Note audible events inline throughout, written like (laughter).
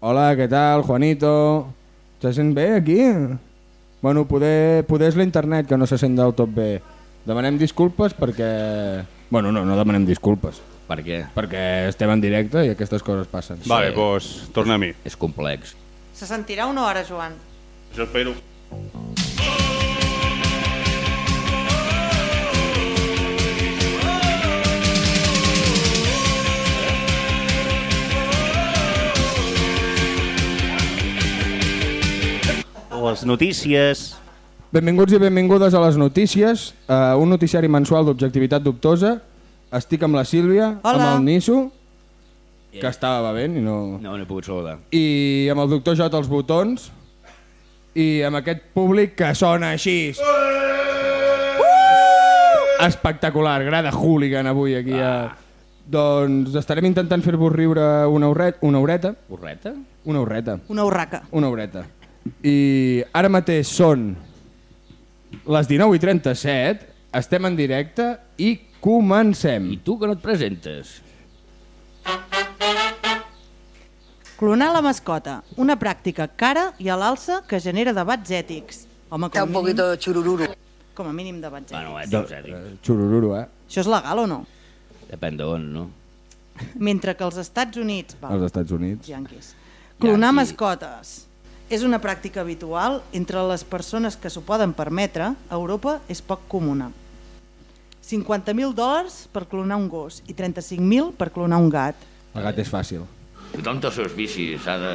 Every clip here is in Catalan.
Hola, què tal, Juanito? Se sent bé aquí? Bueno, poder, poder és l'internet que no se sent del tot bé. Demanem disculpes perquè... Bueno, no, no demanem disculpes. Per què? Perquè estem en directe i aquestes coses passen. Vale, doncs torna a mi. És complex. Se sentirà una hora, Joan. Jo espero. Les notícies... Benvinguts i benvingudes a les notícies, uh, un noticiari mensual d'objectivitat dubtosa. Estic amb la Sílvia, Hola. amb el Nisso, que estava bevent i no... No, no he pogut saludar. I amb el doctor J als botons, i amb aquest públic que sona així. Espectacular, grada hooligan avui aquí. A... Doncs estarem intentant fer-vos riure una, horret, una horeta. Borreta? Una horreta. Una urraca. Una horeta. I ara mateix són les 19 i 37, estem en directe i comencem. I tu que no et presentes? Clonar la mascota, una pràctica cara i a l'alça que genera debats ètics. Home, com a un mínim, poquito churururu. com a mínim debats ètics. Bueno, ètics, ètics. Eh, Xurururu, eh? Això és legal o no? Depèn d'on, no? Mentre que als Estats Units, va, Als Estats Units. yanquis, clonar Yanqui. mascotes és una pràctica habitual entre les persones que s'ho poden permetre, a Europa és poc comuna. 50.000 dòlars per clonar un gos i 35.000 per clonar un gat. El gat és fàcil. Tothom té els seus vicis, s'ha de,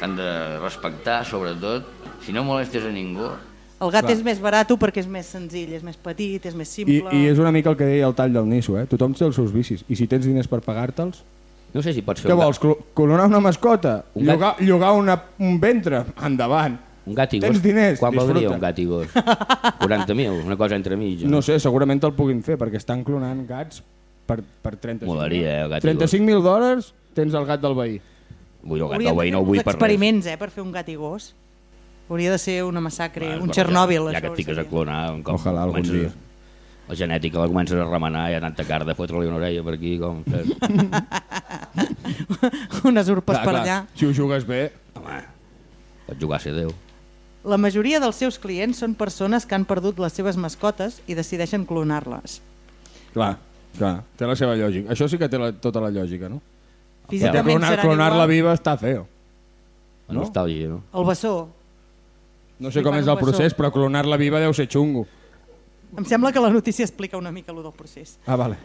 s'han de respectar, sobretot. Si no molestes a ningú, El gat Clar. és més barat perquè és més senzill, és més petit, és més I, simple... I és una mica el que deia el tall del Nisso, eh? Tothom té els seus vicis. I si tens diners per pagar-te'ls... No sé si pots fer Què vols, clonar una mascota? Un gat. Llogar, llogar una, un ventre? Endavant. un gat i gos. Tens diners? Quan valdria Disfruta. un gat i gos? (laughs) 40.000, una cosa entre mig. No sé, segurament te'l puguin fer, perquè estan clonant gats per, per 35 Molaria, eh, el gat i 35.000 dòlars tens el gat del veí. Vull el gat Hauríem del de veí, no ho vull per res. experiments, eh, per fer un gat i gos. Hauria de ser una massacre, un bueno, Txernòbil. Ja, ja això que et fiques a seria. clonar, un cop Ojalà algun comences- dia. La genètica la comences a remenar, hi ha tanta carn de fotre-li una orella per aquí, com... saps? (laughs) (laughs) Unes urpes per allà. Si ho jugues bé... Home, pots jugar a ser Déu. La majoria dels seus clients són persones que han perdut les seves mascotes i decideixen clonar-les. Clar, clar, té la seva lògica. Això sí que té la, tota la lògica, no? Físicament clonar, seran clonar-la igual. viva està feo. No? nostàlgia, no? El bessó. No sé com és el procés, però clonar-la viva deu ser xungo. Em sembla que la notícia explica una mica allò del procés. Ah, vale.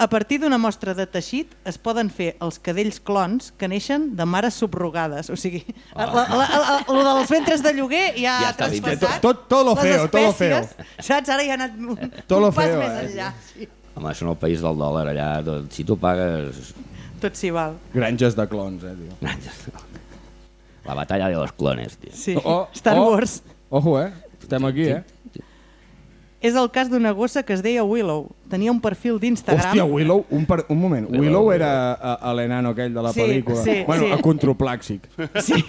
A partir d'una mostra de teixit es poden fer els cadells clons que neixen de mares subrogades. O sigui, la, la, la, la, lo dels ventres de lloguer ja, Ja ha traspassat. Tot- tot lo feo, tot lo espècies, Saps? Ara ja ha anat un, Tot lo un pas feo, més eh? enllà. Sí. Home, són el país del dòlar allà, tot, si tu pagues... Tot s'hi val. Granges de clons, eh, tio. La batalla de los clones, tio. Sí. Oh, Star oh. Wars. Ojo, eh? Estem aquí, eh? És el cas d'una gossa que es deia Willow. Tenia un perfil d'Instagram. Hòstia, Willow, un, per, un moment. Willow, Willow era a, a l'enano aquell de la Sí, pel·lícula. sí, bueno, sí. a controplàxic. Sí.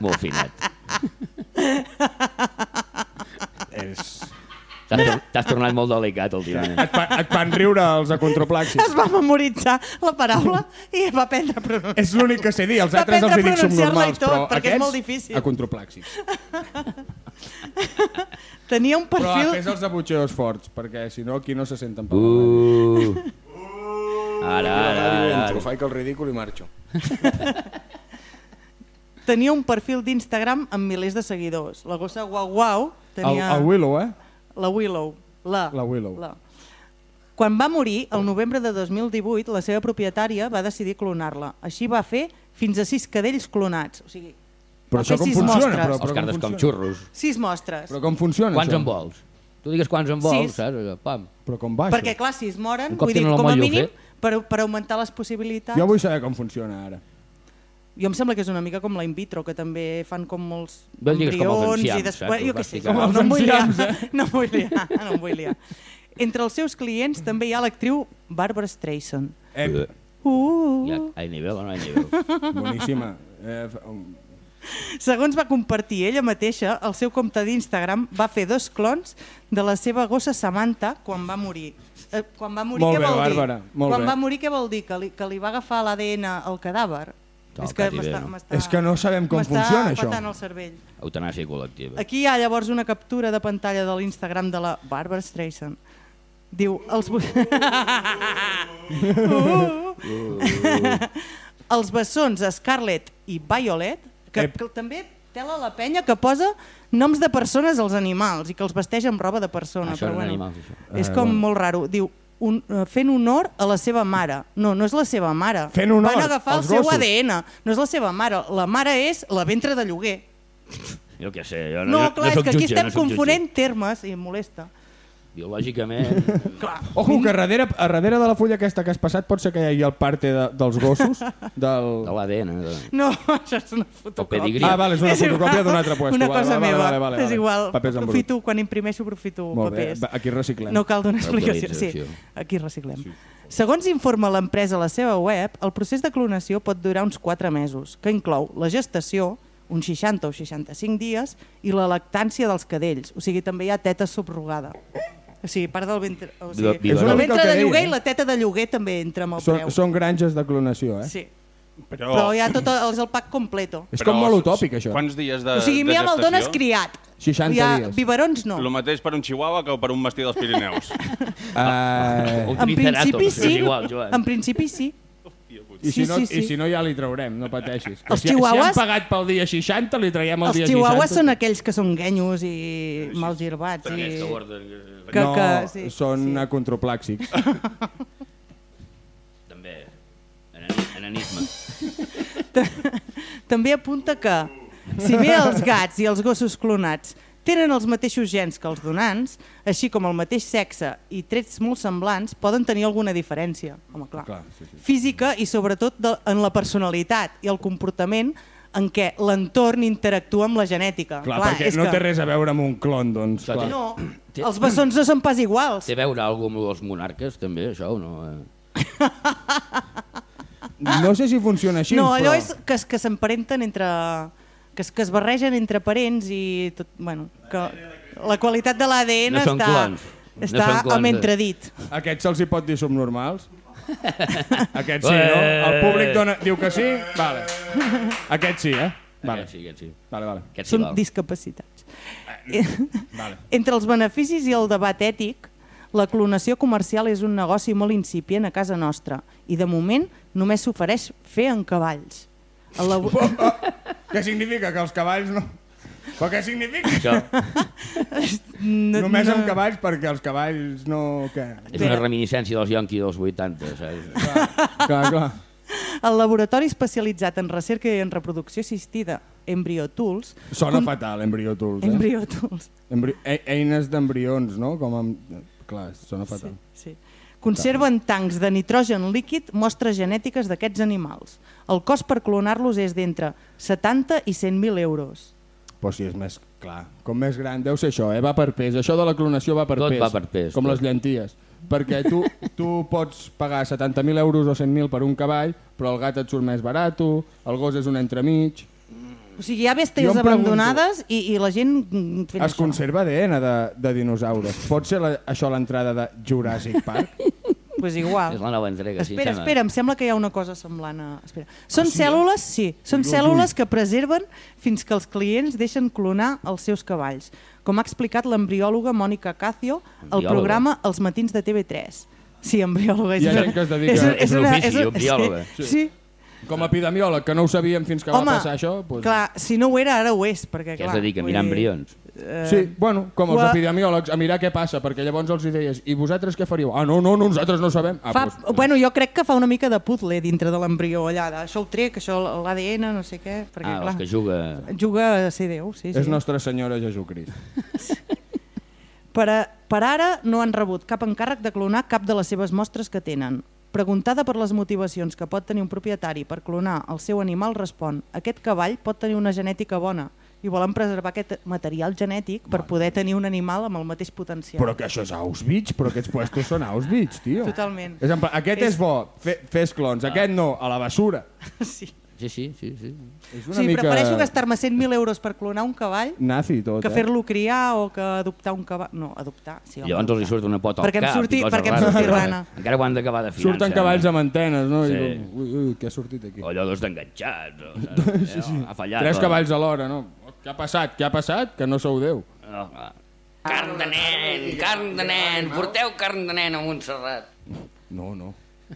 Molt finet. És... T'has tor- T'has tornat molt delicat últimament. Et, fa, et fan riure els acontroplàxics. es va memoritzar la paraula i va aprendre a pronunciar. És l'únic que sé dir, els Va altres els pronunciar-la i subnormals, tot, però perquè és aquests, molt difícil. acontroplàxics. (laughs) Tenia un Però perfil... fes els abutxeos forts, perquè si no aquí no se senten parlar. Uh. Ara, ara, ara, Entro, ara. faig el ridícul i marxo. (laughs) Tenia un perfil d'Instagram amb milers de seguidors. La gossa Guau Guau El, tenia... el Willow, eh? La Willow. La. La Willow. La. Quan va morir, el novembre de 2018, la seva propietària va decidir clonar-la. Així va fer fins a sis cadells clonats. O sigui, Però això com sis funciona? mostres. Però, Els però com cardes com funciona? xurros. Sis mostres. Però com funciona Quants això? en vols? Tu digues quants en vols, Sis. saps? Pam. Però com va Perquè, això? clar, si es moren, vull dir, com a mínim, fet. per, per augmentar les possibilitats... Jo vull saber com funciona ara. Jo em sembla que és una mica com la in vitro, que també fan com molts No els embrions enciams, i després... saps? Jo què sé, no, Com els no em vull liar, eh? (laughs) no em vull liar, no em vull liar. Entre els seus clients també hi ha l'actriu Barbara Streisand. Eh, Uh, Hi ha, hay nivell o no hay nivell? boníssima. Eh, Segons va compartir ella mateixa, el seu compte d'Instagram va fer dos clons de la seva gossa Samantha quan va morir. Eh, quan va morir, Molt què bé, vol Bàrbara, dir? molt quan bé. va morir, què vol dir? Que li, que li va agafar l'ADN al cadàver? És que m'està... m'està- És que no sabem com m'està funciona, això. patant el cervell. Eutanàsia col·lectiva. Aquí hi ha llavors una captura de pantalla de l'Instagram de la Barbara Streisand. Diu, els... bu- (laughs) (laughs) els bessons Scarlett i Violet, que, Ep. que també tela la penya que posa noms de persones als animals i que els vesteix amb roba de persona. Això però bueno, animals, això. És Eh, com molt raro. Diu, un, eh, fent honor a la seva mare. No, no és la seva mare. Fent honor Van agafar el seu gossos. ADN. No és la seva mare. La mare és la ventre de lloguer. Jo què sé, jo No, no, clar, no és que aquí jutge, estem no confonent termes i molesta. Biològicament, (laughs) Clar. Ojo, que a darrere, a darrere de la fulla aquesta que has passat pot ser que hi hagi el parte de, dels gossos. (laughs) Del... de l'ADN. De... No, això és una fotocòpia. Ah, vale, és una fotocòpia d'un altre puesto. Una Vale, cosa vale, meva. vale, vale, És vale. igual. Papers en brut. Aprofito, quan imprimeixo, aprofito Molt bé, papers. va, aquí reciclem. No cal donar explicació. Sí, aquí reciclem. Segons informa l'empresa a la seva web, el procés de clonació pot durar uns 4 mesos, que inclou la gestació, uns 60 o 65 dies, i la lactància dels cadells. O sigui, també hi ha teta subrogada. O sigui, part del ventre... O sigui, viva el ventre És una mica el de lloguer i la teta de lloguer també entra amb el Són, preu. són granges de clonació, eh? Sí. Però, Però hi ha tot el, és el pack completo. És com molt utòpic, això. Quants dies de, O sigui, de mira, me'l dones gestació? criat. 60 Hi ha dies. biberons no. El mateix per un chihuahua que per un mastí dels Pirineus. (laughs) Uh, En principi és sí. igual. En principi sí. I, Sí, si no, sí, sí. I si no ja li traurem, no pateixis. Que Els si, si chihuahuas- han pagat pel dia 60, li traiem el Els dia chihuahuas 60. són aquells que són guenyos i malgirbats. I... Aquests que guarden... que- que- no, que- sí, són sí. acontroplàxics. (laughs) També, enani- enanisme. També apunta que, si bé els gats i els gossos clonats tenen els mateixos gens que els donants, així com el mateix sexe i trets molt semblants, poden tenir alguna diferència. Home, clar. Clar, sí, sí. Física i sobretot de, en la personalitat i el comportament en què l'entorn interactua amb la genètica. Clar, perquè és no que... té res a veure amb un clon, doncs. Clar, Clar. No, Té- els bessons no són pas iguals. Té a veure alguna amb els monarques, també, això, o no? Eh? No sé si funciona així, No, allò però... és que, que s'emparenten entre... Que es, que es barregen entre parents i tot... Bueno, que la qualitat de l'ADN No està, clons. No està són clons, amb eh? entredit. Aquests se'ls hi pot dir subnormals? (laughs) Aquests sí, no? El públic dona, diu que sí? Vale. Aquests sí, eh? Vale, Aquest sí, aquest sí. vale, vale. Aquest sí Són val. discapacitats. vale. Entre els beneficis i el debat ètic, la clonació comercial és un negoci molt incipient a casa nostra i de moment només s'ofereix fer en cavalls. Labo- Què significa? Que els cavalls no... Però què significa? Això no, Només no- amb cavalls perquè els cavalls no... Què? és una reminiscència dels Yonki dels 80, saps? Clar, clar. El laboratori especialitzat en recerca i en reproducció assistida EmbryoTools Sona fatal, Embryo Tools, eh? EmbryoTools Embri e eines d'embrions, no? Com amb... Clar, sona fatal. Sí. Conserven tancs de nitrogen líquid mostres genètiques d'aquests animals. El cost per clonar-los és d'entre 70 i 100.000 euros. Però si és més... Clar, com més gran deu ser això, eh? Va per pes. Això de la clonació va per Tot pes. va per pes, Com tot. les llenties. Perquè tu, tu pots pagar 70.000 euros o 100.000 per un cavall, però el gat et surt més barat, el gos és un entremig... O sigui, hi ha bèsties abandonades i, i la gent fent Es això. conserva ADN de, de dinosaures. Pot ser la, això l'entrada de Jurassic Park? (laughs) Pues igual. És la nova entrega, sí, Espera, espera, em sembla que hi ha una cosa semblant a... Espera. Són cèl·lules, sí, són cèl·lules que preserven fins que els clients deixen clonar els seus cavalls, com ha explicat l'embriòloga Mònica Cacio al programa Els matins de TV3. Sí, embriòloga. Hi ha gent que es dedica- és un ofici, embriòloga. Sí. sí. Com a epidemiòleg, que no ho sabíem fins que Home, va passar això... Doncs... clar, si no ho era, ara ho és, perquè Què clar... es dedica? a vull Mirar dir, embrions? Eh, Sí, bueno, com els Ua- epidemiòlegs, a mirar què passa, perquè llavors els hi deies, i vosaltres què faríeu? Ah, no, no, nosaltres no sabem. Ah, Fa, doncs, bueno, jo crec que fa una mica de puzzle dintre de l'embrió allà, de, això ho trec, això l'ADN, no sé què, perquè Ah, clar, els que juga... juga a ser Déu, sí, sí. És Nostra Senyora Jesucrist. (laughs) Per, a, per ara no han rebut cap encàrrec de clonar cap de les seves mostres que tenen. Preguntada per les motivacions que pot tenir un propietari per clonar el seu animal, respon aquest cavall pot tenir una genètica bona i volen preservar aquest material genètic per poder tenir un animal amb el mateix potencial. Però que això és Auschwitz, però aquests puestos són Auschwitz, tio. Totalment. És en pla, aquest és, És- bo, fe, fes clons, aquest no, a la basura. (laughs) Sí. Sí, sí, sí. sí. És O una sigui, mica prefereixo gastar-me 100.000 euros per clonar un cavall nazi tot, que eh? fer-lo criar o que adoptar un cavall... No, adoptar, sí. I home, llavors els hi surt una pota al Perquè em cap surti- perquè em surti rana. Encara ho han d'acabar de finançar. Surten cavalls amb antenes, no? Sí. I ui, ui, què ha sortit aquí? O (laughs) allò dos d'enganxats. O, saps? Sí, sí. Ha fallat. Tres o- cavalls alhora, no? Què ha passat? Què ha passat? Que no sou Déu. No, clar. Carn de nen, carn de nen, porteu carn de nen a Montserrat. No, no.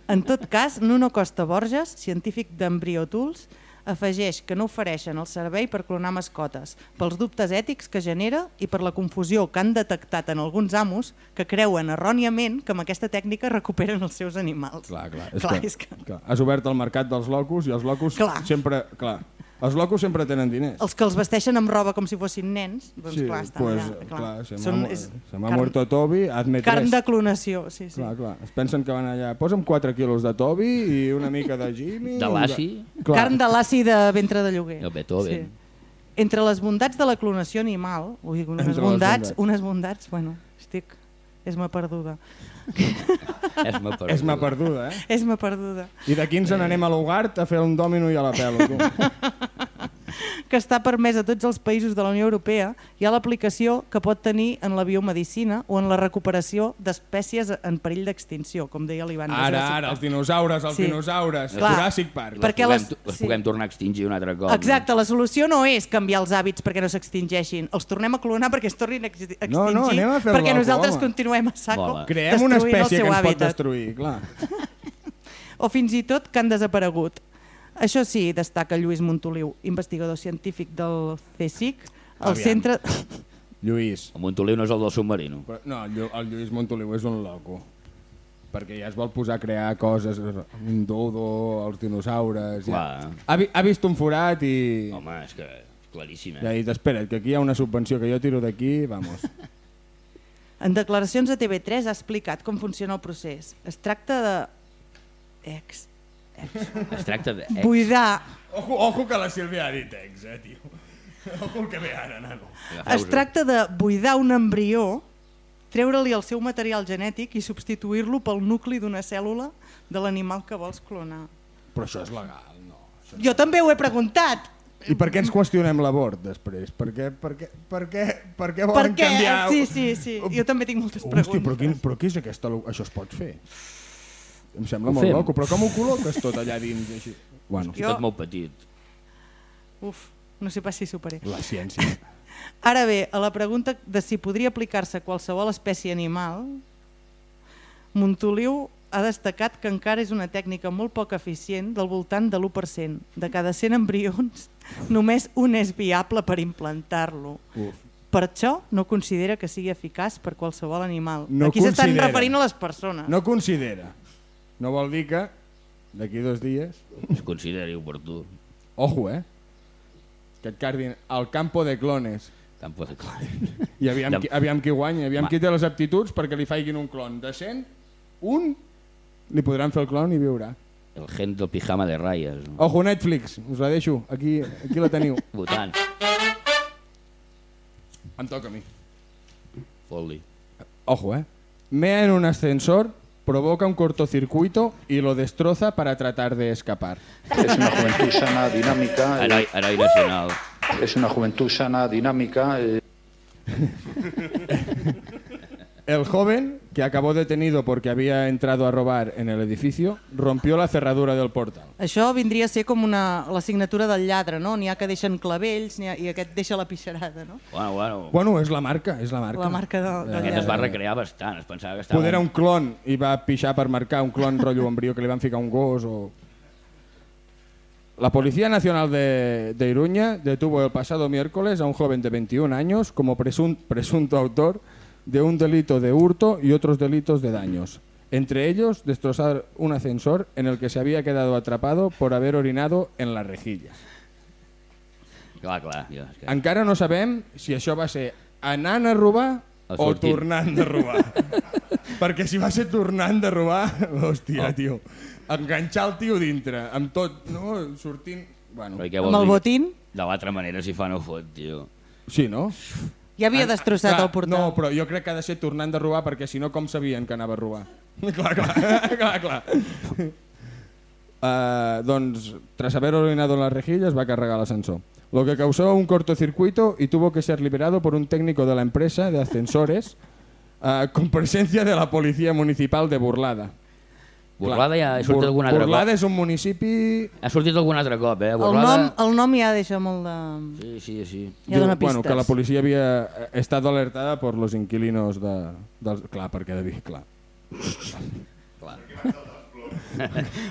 En tot cas, Nuno Costa Borges, científic d'Embriotools, afegeix que no ofereixen el servei per clonar mascotes, pels dubtes ètics que genera i per la confusió que han detectat en alguns amos que creuen erròniament que amb aquesta tècnica recuperen els seus animals. Clar, clar. És, Clar, que, és que- clar. Has obert el mercat dels locos i els locos Clar. sempre... Clar. Els locos sempre tenen diners. Els que els vesteixen amb roba com si fossin nens, doncs sí, clar, estan pues, allà. clar, se m'ha Són- és se m'ha carn- muerto Toby, hazme Carn tres. de clonació, sí, sí. Clar, clar. Es pensen que van allà... Posa'm 4 quilos de Toby i una mica de Jimmy... De i Lassi. Clar. Carn de l'àcid de ventre de lloguer. El Beethoven. Entre les bondats de la clonació animal, vull dir, unes Entre bondats, bondats. unes bondats, bueno, estic... És-me perduda. És-me per... És-me perduda, eh? És-me perduda. I d'aquí ens n'anem a l'Ugart a fer un dòmino i a la pelo. (laughs) Que està permès a tots els països de la Unió Europea, hi ha l'aplicació que pot tenir en la biomedicina o en la recuperació d'espècies en perill d'extinció, com deia l'Ivan. de Ara, ara, els dinosaures, els Sí. dinosaures. Clar. Jurassic Park. Per- perquè les, les- podem, les sí. puguem tornar a extingir un altre cop. Exacte, la solució no és canviar els hàbits perquè no s'extingeixin, els tornem a clonar perquè es tornin a ex- extingir, No, no, anem a perquè nosaltres home. continuem a saco Vola. Creem una espècie que ens pot hàbitat. destruir, clar. (laughs) o fins i tot que han desaparegut. Això sí, destaca Lluís Montoliu, investigador científic del CSIC, al Aviam. centre... Lluís. El Montoliu no és el del submarino. Però, no, el Llu- el Lluís Montoliu és un loco. Perquè ja es vol posar a crear coses, un dodo, els dinosaures... Ja. Ha, vi, ha vist un forat i... Home, és que claríssim, Ja ha eh? dit, espera't, que aquí hi ha una subvenció que jo tiro d'aquí, vamos. (laughs) En declaracions a TV3 ha explicat com funciona el procés. Es tracta de... Ex. Es tracta de... Buidar. Ojo, ojo que la Sílvia ha dit ex, eh, tio. Ojo el que ve ara, nano. Es tracta de buidar un embrió, treure-li el seu material genètic i substituir-lo pel nucli d'una cèl·lula de l'animal que vols clonar. Però això és legal, no. Això... Jo també ho he preguntat. I per què ens qüestionem l'abort després? Per què, per què, per què, per què Per volen què? canviar... Sí, sí, sí. Jo també tinc moltes preguntes. Hòstia, però, quin, però què és aquesta... Això es pot fer? Em sembla Ho molt fem. loco, però com ho col·loques tot allà dins? Així? Bueno, És tot molt petit. Uf, no sé pas si superé. la ciència. (laughs) Ara bé, a la pregunta de si podria aplicar-se a qualsevol espècie animal, Montoliu ha destacat que encara és una tècnica molt poc eficient del voltant de l'1%. De cada 100 embrions, (laughs) només un és viable per implantar-lo. Uf. Per això no considera que sigui eficaç per qualsevol animal. No Aquí s'estan referint a les persones. No considera. No vol dir que d'aquí dos dies... Es consideri oportú. Ojo, eh? Que et cardin al campo de clones. Campo de clar. I aviam, qui, aviam qui guanya, aviam Ma- qui té les aptituds perquè li faiguin un clon. De 100, un li podran fer el clon i viurà. El gen del pijama de ratlles. No? Ojo, Netflix, us la deixo. Aquí, aquí la teniu. (laughs) Votant. Em toca a mi. Fot-li. Ojo, eh? Mea en un ascensor, provoca un cortocircuito y lo destroza para tratar de escapar. Es una juventud sana, dinámica. eh, heroi nacional. Es una juventud sana, dinámica. eh, El joven, que acabó detenido porque había entrado a robar en el edificio, rompió la cerradura del portal. Això vindria a ser com una, la signatura del lladre, no? N'hi ha que deixen clavells ha, i aquest deixa la pixarada, no? Bueno, bueno. Bueno, és la marca, és la marca. La marca de- del Aquest es va recrear bastant. Es pensava que estava... Poder era un clon i va pixar per marcar un clon rotllo embrió que li van ficar un gos o... La Policía Nacional de, de Iruña detuvo el pasado miércoles a un joven de 21 años como presun- presunto autor de un delito de hurto y otros delitos de daños. Entre ellos, destrozar un ascensor en el que se había quedado atrapado por haber orinado en la rejilla. Clar, clar. Jo, és que... Encara no sabem si això va ser anant a robar O tornant de robar. (laughs) Perquè si va ser tornant de robar, hòstia, Oh. tio, enganxar el tio dintre, amb tot, no? Sortint... Bueno, Però què vol Amb el dir? botín De l'altra manera, si fa no fot, tio. sí, no? Ja havia destrossat clar, el portal. No, però jo crec que ha de ser tornant de robar perquè si no com sabien que anava a robar? (laughs) clar, clar, (laughs) clar, clar. Eh, doncs, tras haber orinado en las rejillas, va a cargar el ascensor. Lo que causó un cortocircuito y tuvo que ser liberado por un técnico de la empresa de ascensores eh, con presencia de la policía municipal de Burlada. Burlada ja ha sortit Bur- algun altre Burlada cop. és un municipi... Ha sortit algun altre cop, eh? El Burlada... nom, el nom ja deixa molt de... Sí, sí, sí. Ja dona Diu, bueno, pistes. que la policia havia eh, estat alertada per los inquilinos de, dels... Clar, perquè de dir, clar. (laughs)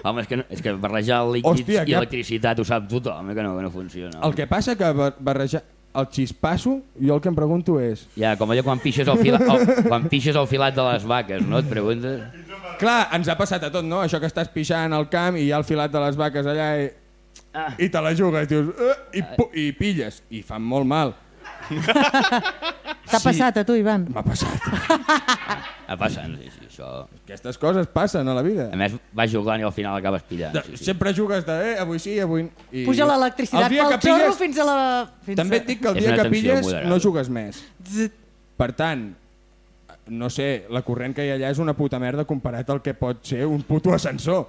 Home, és que, no, és que barrejar líquids Hòstia, i que- electricitat ho sap tothom, eh, que no, que no funciona. El que passa que bar- barrejar el xispasso, jo el que em pregunto és... Ja, com allò quan pixes el, fila, el, quan pixes el filat de les vaques, no? Et preguntes? Clar, ens ha passat a tot, no? Això que estàs pixant al camp i hi ha el filat de les vaques allà i, Ah. i te la jugues, dius, uh, i, pu- i pilles, i fan molt mal. T'ha passat a tu, Ivan? M'ha passat. Ah, passen, sí, sí, això... Aquestes coses passen a la vida. A més, vas jugant i al final acabes pillant. De, Sí, sí. sempre jugues de, eh, avui sí, avui... I... Puja l'electricitat pel que xorro pilles- fins a la... Fins També et dic que el dia que pilles moderada. no jugues més. Per tant, no sé, la corrent que hi ha allà és una puta merda comparat al que pot ser un puto ascensor.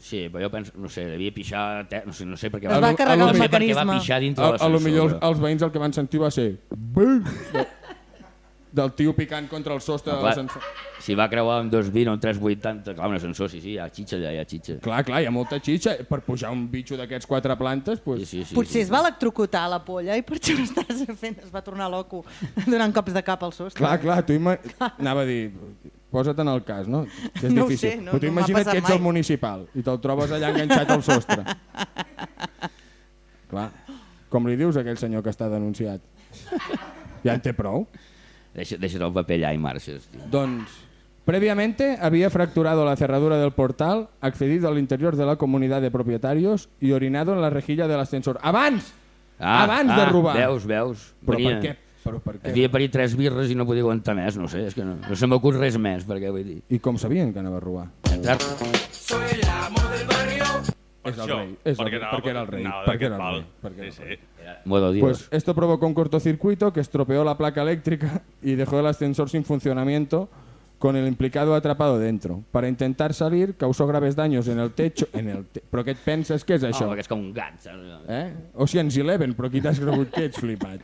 Sí, però jo penso, no sé, devia pixar... Te... No sé, no sé per què Es va a lo- carregar a lo no el sé per què va mecanisme. pixar dintre A, de a lo millor els, els veïns el que van sentir va ser... De- del tio picant contra el sostre de Clar, l'ascensor. Si va creuar amb 220 o un 380, clar, un ascensor, sí, sí, hi ha xitxa allà, hi ha xitxa. Clar, clar, hi ha molta xitxa. Per pujar un bitxo d'aquests quatre plantes, Sí, pues, sí, sí, Potser sí. es va electrocutar la polla i per això no estàs fent, es va tornar loco (laughs) donant cops de cap al sostre. Clar, clar, tu ima... anava a dir, posa't en el cas, no? Que és No ho difícil. sé, no- Però tu no m'ha imagina't que ets mai. el municipal i te'l trobes allà enganxat al sostre. clar, com li dius a aquell senyor que està denunciat? Ja en té prou? Deixa, deixa't el paper allà i marxes. Tio. Doncs, previamente había fracturado la cerradura del portal, accedido al interior de la comunidad de propietarios y orinado en la rejilla del ascensor. ¡Abans! Abans de robar! Veus, veus. Però Venia. per què? Però per què? Havia parit tres birres i no podia aguantar més, no sé, és que no, no se m'acut res més, perquè vull dir... I com sabien que anava a robar? Entrar... És el això, rei. És el, perquè perquè, anava- perquè era el rei. anava Perquè era el rei. pal. Perquè era el rei. sí. Modo Dios. Pues esto provocó un cortocircuito que estropeó la placa eléctrica y dejó el ascensor sin funcionamiento con el implicado atrapado dentro. Para intentar salir causó graves daños en el techo... En el te però què et penses que és no, això? perquè és com un gat? Eh? Ocean's Eleven, però qui t'has cregut que ets flipat?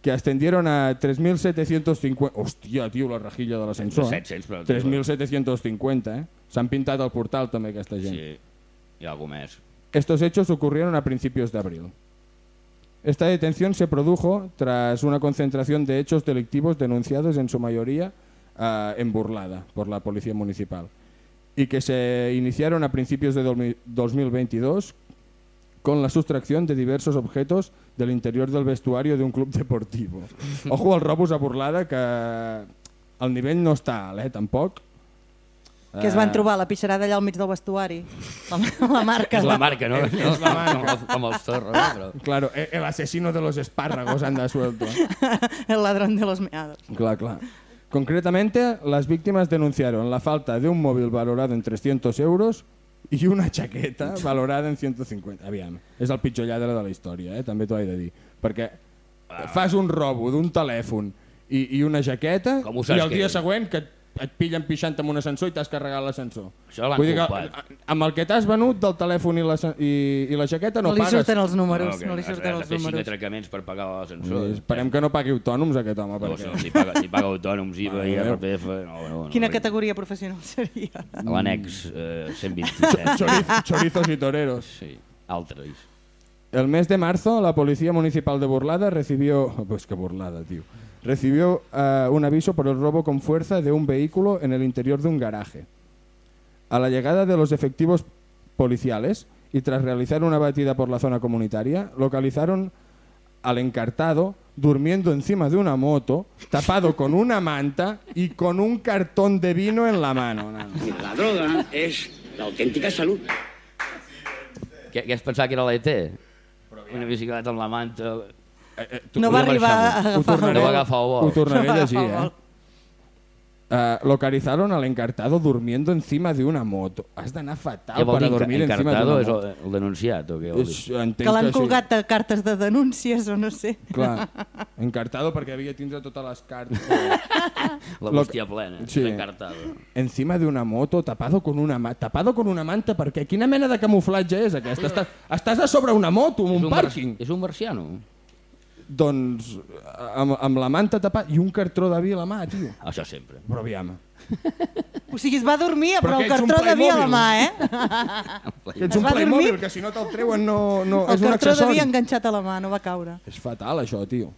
Que ascendieron a 3.750... Hòstia, tio, la rejilla de l'ascensor. eh? 700, però... tio, 3.750, eh? S'han pintat el portal també aquesta gent. Sí, ha alguna més. Estos hechos ocurrieron a principios de abril. Esta detención se produjo tras una concentración de hechos delictivos denunciados en su mayoría ah, en Burlada por la Policía Municipal y que se iniciaron a principios de 2000 2022 con la sustracción de diversos objetos del interior del vestuario de un club deportivo. (laughs) Ojo al robos a Burlada que el nivell no està alt, eh, tampoc. Que es van Eh, trobar la pixarada allà al mig del vestuari. La, (laughs) la marca. És la marca, no? És- és la marca. Com, els- com els zorros, no? Però... Claro, e- el asesino de los espárragos anda suelto. (laughs) El ladrón de los meados. Claro, claro. Concretamente, las víctimas denunciaron la falta de un móvil valorado en 300 euros (laughs) i una chaqueta valorada en 150. Aviam, és el pitjor lladre de la història, eh? també t'ho he de dir. Perquè fas un robo d'un telèfon i, i una jaqueta i el que dia és? següent que et- et pillen pixant amb un ascensor i t'has carregat l'ascensor. Això l'han Vull dir que culpat. amb el que t'has venut del telèfon i la, i, i la jaqueta no, No, li pagues. surten els números. que No, li surten has de els fer números. atracaments per pagar Sí, l'ascensor. esperem que no pagui autònoms aquest home. No, perquè... no, si paga, si paga autònoms, IVA, Ah, IRPF... No, no, no, Quina no, categoria professional seria? L'annex eh, 127. Choriz- chorizos y toreros. Sí, altres. El mes de marzo, la Policía Municipal de Burlada recibió... Pues que burlada, tío. Recibió eh, un aviso por el robo con fuerza de un vehículo en el interior de un garaje. A la llegada de los efectivos policiales y tras realizar una batida por la zona comunitaria, localizaron al encartado durmiendo encima de una moto, tapado con una manta y con un cartón de vino en la mano. La droga es la auténtica salud. Què has pensat que era l'ET? Una bicicleta amb la manta... Eh, No va arribar a. Ho agafar tornaré, No va agafar el vol. ho tornaré No a llegir, agafar el eh? Eh, localizaron al encartado durmiendo encima de una moto. Has d'anar fatal Què vol para dir? dormir encima Encartado d'una és moto. el, el denunciat o què vol dir? És, entenc Que l'han sí. colgat a cartes de denúncies o no sé. Clar, (laughs) Encartado perquè havia tindre totes les cartes. (laughs) La Lo- bústia plena, Sí. sí. encartada. Encima de una moto, tapado con una, ma- tapado con una manta, perquè quina mena de camuflatge és aquesta? Estàs, estàs a sobre una moto, en És un mar- pàrquing. és un marciano. Doncs amb, amb la manta tapada i un cartró de vi a la mà, tio. Això sempre. Però aviam, O sigui, es va dormir, Però però, el cartró de vi a la mà, eh? que ets un va dormir? Playmobil, que si no te'l treuen no, no, el és un cartró de vi accessori. enganxat a la mà, no va caure. És fatal, això, tio.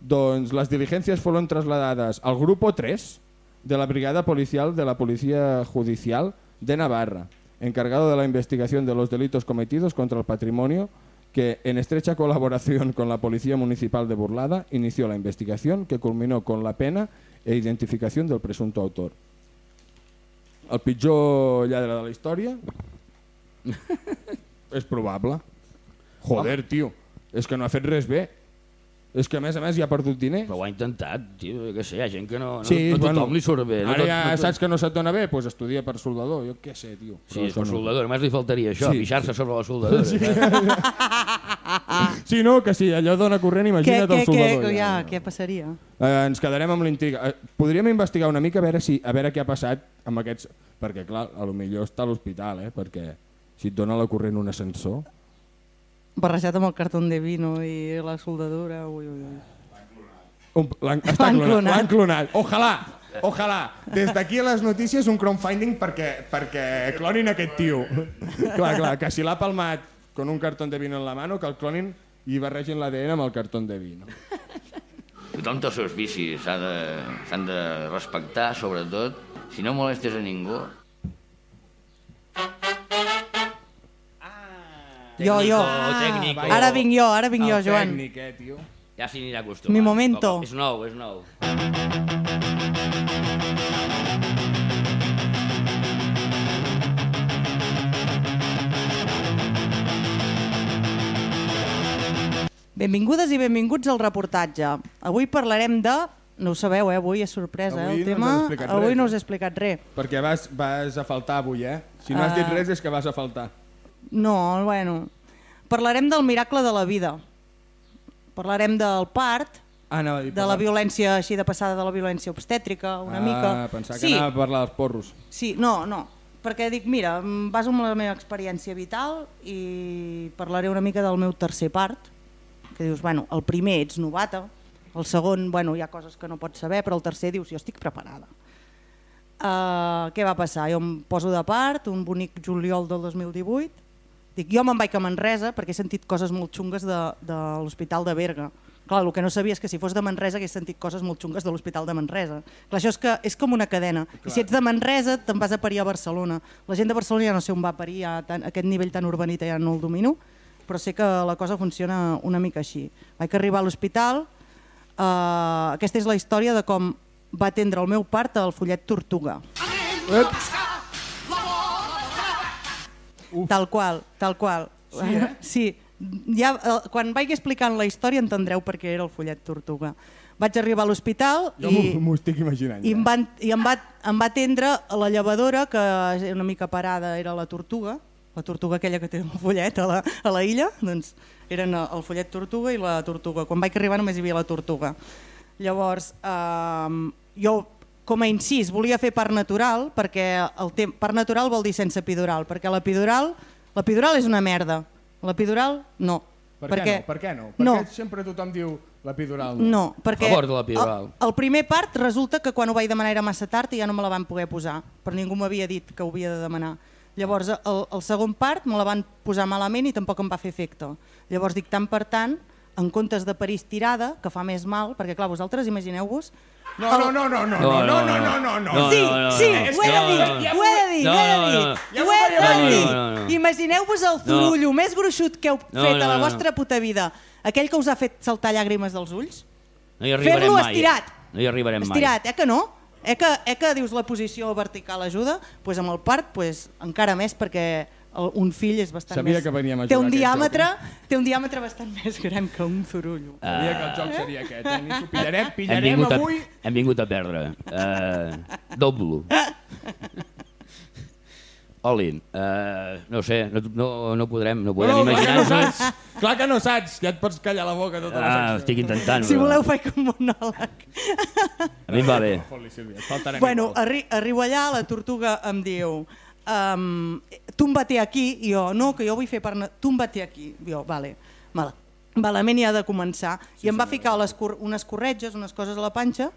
Doncs las diligencias fueron trasladadas al grupo 3 de la Brigada Policial de la Policía Judicial de Navarra, encargado de la investigación de los delitos cometidos contra el patrimonio, que en estrecha colaboración con la Policía Municipal de Burlada inició la investigación que culminó con la pena e identificación del presunto autor. El pitjor lladre de la història? (laughs) és probable. Joder, tio, és que no ha fet res bé. És que a més a més ja ha perdut diners. Però ho ha intentat, tio, jo què sé, hi ha gent que no, no, Sí, no tothom bueno, li surt bé. No Ara tot, ja no tot... saps que no se't dona bé, doncs estudia per soldador, jo què sé, tio. Sí, això per no. soldador, només li faltaria això, Sí. sí. pixar-se sobre la soldadora. Sí. (laughs) Sí, no, que si allò dona corrent, imagina't què, el soldador. què, ja, ja. què passaria? Eh, ens quedarem amb l'intriga. Eh, podríem investigar una mica a veure, si, a veure què ha passat amb aquests... Perquè, clar, a lo millor està a l'hospital, eh? Perquè si et dona la corrent un ascensor... Barrejat amb el cartó de vino i la soldadura... Ui, ui, ui. L'han, està L'han clonat. clonat. Clonat. Ojalà, ojalà. Des d'aquí a les notícies un crowdfunding perquè, perquè clonin aquest tio. clar, clar, que si l'ha palmat con un cartón de vino en la mano, que el clonin i barregin l'ADN amb el cartón de vino. Tothom té els seus vicis, s'ha de, s'han de respectar, sobretot. Si no molestes a ningú, Jo, jo. Tècnico. Ara vinc jo, ara vinc jo, el Joan. tècnic, eh, tio. Ja s'hi anirà acostumant. Mi momento. És nou, és nou. Benvingudes i benvinguts al reportatge. Avui parlarem de... No ho sabeu, eh? Avui és sorpresa, Avui eh? El no tema... Avui res, no eh? us he explicat res. Perquè vas, vas a faltar avui, eh? Si no has Ah. dit res és que vas a faltar. No, bueno... Parlarem del miracle de la vida. Parlarem del part, Ah, dir de la violència així de passada de la violència obstètrica, una ah, mica. pensava que sí, anava a parlar dels porros. sí, no, no. Perquè dic, mira, baso en la meva experiència vital i parlaré una mica del meu tercer part, que dius, bueno, el primer ets novata, el segon, bueno, hi ha coses que no pots saber, però el tercer dius, jo estic preparada. Uh, què va passar? Jo em poso de part, un bonic juliol del 2018, dic, jo me'n vaig a Manresa perquè he sentit coses molt xungues de, de l'Hospital de Berga. Clar, el que no sabia és que si fos de Manresa hagués sentit coses molt xungues de l'Hospital de Manresa. Clar, això és, que és com una cadena. I si ets de Manresa, te'n vas a parir a Barcelona. La gent de Barcelona ja no sé on va a parir, ja tan, aquest nivell tan urbanita ja no el domino, però sé que la cosa funciona una mica així. Vaig arribar a l'hospital, uh, aquesta és la història de com va atendre el meu part al follet Tortuga. Tal qual, tal qual. Sí, eh? sí. Ja, eh, quan vaig explicant la història entendreu per què era el follet Tortuga. Vaig arribar a l'hospital i, m'ho- estic imaginant. i, em, van, i em, va, em va atendre la llevadora, que una mica parada era la tortuga, la tortuga aquella que té el follet a la, a la illa, doncs eren el follet tortuga i la tortuga. Quan vaig arribar només hi havia la tortuga. Llavors, eh, jo com a incís volia fer part natural, perquè el tem part natural vol dir sense epidural, perquè l'epidural l'epidural és una merda, l'epidural no. Per perquè, què no? Per què no? Per no. què sempre tothom diu l'epidural? No, perquè favor de l'epidural. el, el primer part resulta que quan ho vaig demanar era massa tard i ja no me la van poder posar, però ningú m'havia dit que ho havia de demanar. Llavors el, el segon part me la van posar malament i tampoc em va fer efecte. Llavors dic tant per tant, en comptes de parir estirada, que fa més mal, perquè clar, vosaltres imagineu-vos... No, no, no, no, no, no, no, no, no, no, Sí, sí, ho he de dir, ho he de dir, ho he de dir, ho he de dir. Imagineu-vos el zurullo més gruixut que heu fet a la vostra puta vida, aquell que us ha fet saltar llàgrimes dels ulls. No hi arribarem Fer-lo mai. estirat. No hi arribarem mai. Estirat, eh que no? Eh que, eh que dius la posició vertical ajuda? Doncs pues amb el part pues, encara més perquè un fill és bastant Sabia més... que veníem a té jugar un aquest diàmetre, té un diàmetre bastant (laughs) més gran que un zurullo. Sabia que el joc seria aquest, eh? Ni s'ho pillarem, Hem pillarem vingut, a, avui... hem vingut a perdre. Uh, doble. Olin, uh, no sé, no, no, no podrem, no podem No, perquè imaginar. no saps Clar que no saps, ja et pots callar la boca tota la Ah, secció. estic intentant. Si però voleu faig un monòleg. A mi em va bé. Bueno, arri arribo allà, la tortuga em diu um, tu em bate aquí, i jo, no, que jo vull fer per... na- Tu em bate aquí. I jo, vale, mal, malament ja ha de començar. I em va ficar les cor unes corretges, unes coses a la panxa,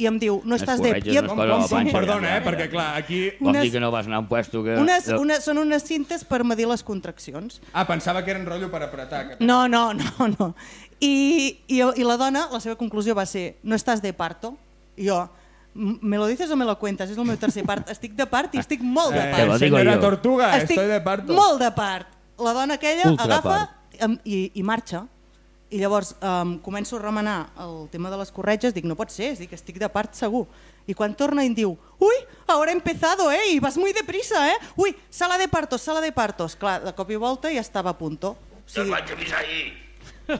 i em diu, no estàs de... corretges, i em- Com, com, perdona, eh, perquè clar, aquí... Vols Unes- dir que no vas anar a un puesto que... Unes, unes, són unes cintes per medir les contraccions. Ah, pensava que eren rotllo per apretar. Que... No, no, no, no. I, i, I la dona, la seva conclusió va ser, no estàs de parto? I jo, "M- me lo dices o me lo cuentas? És el meu tercer part. Estic de part i estic molt de Eh, part. digo senyora yo. Tortuga, estic estoy de parto. molt de part. La dona aquella Ultra agafa part. i, i marxa. I llavors um, començo a remenar el tema de les corretges, dic, no pot ser, dic, estic de part segur. I quan torna i em diu, uy, ahora he empezado, eh, y vas muy deprisa, eh? Uy, sala de partos, sala de partos. Clar, de cop i volta ja estava a punto. O Te'l sigui, vaig avisar ahir. (laughs)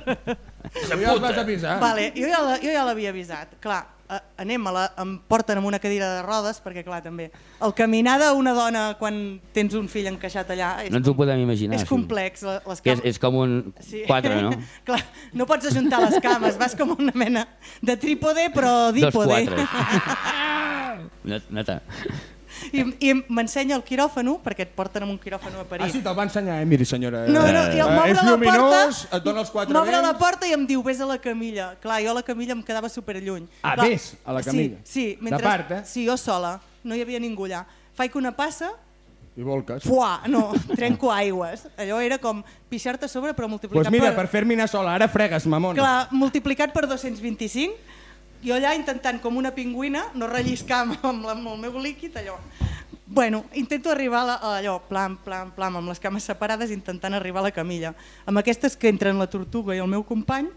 Tu ja vas avisar. Vale, jo ja jo l'havia avisat. Clar, eh, anem, a la, em porten amb una cadira de rodes, perquè clar, també, el caminar d'una dona quan tens un fill encaixat allà és, No ens ho podem imaginar. és complex. la- Les Que és, és com un Sí. 4, no? (laughs) clar, no pots ajuntar les cames, vas com una mena de trípode, però Dos dípode. quatre. (laughs) Net- Neta. I, i m'ensenya el quiròfano, perquè et porten amb un quiròfano a París. Ah, sí, te'l va ensenyar, eh? Miri, senyora. No, no, i Eh, m'obre la lluminós, porta, et dona els quatre m'obre la porta i em diu, vés a la camilla. Clar, jo a la camilla em quedava superlluny. Ah, Clar, vés a la camilla? Sí, sí. De part, eh? Sí, jo sola, no hi havia ningú allà. Faig una passa, I volques. fuà, no, (laughs) trenco aigües. Allò era com pixar-te a sobre, però Doncs multiplicat pues mira, per... per fer-me anar sola, ara fregues, mamona. Clar, multiplicat per 225, jo allà intentant com una pingüina no relliscar amb, amb, la, amb el meu líquid, allò. Bueno, intento arribar a, la, a allò, plam, plam, plam, amb les cames separades, intentant arribar a la camilla. Amb aquestes que entren la tortuga i el meu company,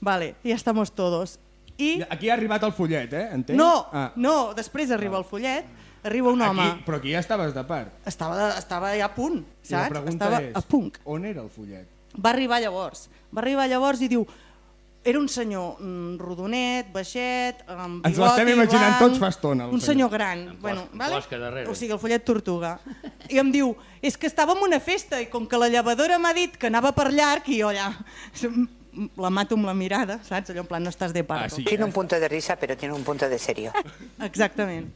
vale, ja estamos todos. I, Aquí ha arribat el follet, eh? Entens? no, Ah, no, després arriba el follet, arriba un home, aquí, però aquí ja estaves de part. estava, estava ja a punt, I la saps? pregunta Estava és, a punt. on era el follet? Va arribar llavors. Va arribar llavors i diu era un senyor mm, rodonet, baixet, amb Ens bigoti l'estem imaginant blanc, tots fa estona, Un senyor. senyor gran. Amb Bueno, vale? O sigui, el follet tortuga. I em diu, és que estàvem en una festa i com que la llevadora m'ha dit que anava per llarg i jo allà (laughs) la mato amb la mirada, saps? Allò en plan, no estàs de parto. Ah, sí. Tiene un punto de risa, pero tiene un punto de serio. (laughs) Exactament.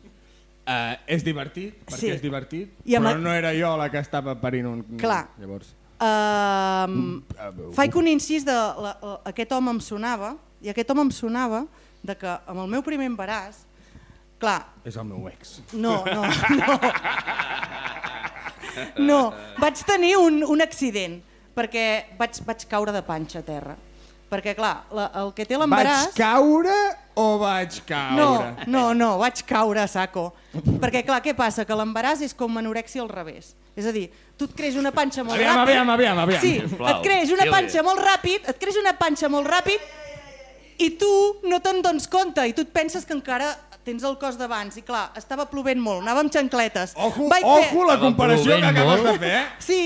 Uh, és divertit, perquè Sí. és divertit, I amb però el- no era jo la que estava parint un... Clar. Llavors, Uh, faig un incís de la, la, aquest home em sonava i aquest home em sonava de que amb el meu primer embaràs clar, és el meu ex. no, no, no no, vaig tenir un, un accident perquè vaig, vaig caure de panxa a terra perquè clar, la, el que té l'embaràs Vaig caure o vaig no, caure? no, no, vaig caure a saco. Perquè clar, què passa? Que l'embaràs és com anorèxia al revés. És a dir, tu et creix una panxa molt Aviam, ràpid. aviam, aviam, aviam. Sí, Sisplau, et creix una panxa molt ràpid, et creix una panxa molt ràpid i tu no te'n dones compte i tu et penses que encara tens el cos d'abans i clar, estava plovent molt, anava amb xancletes. Ojo, Vaig ojo la Estava comparació que acabes molt. de fer, eh? Sí,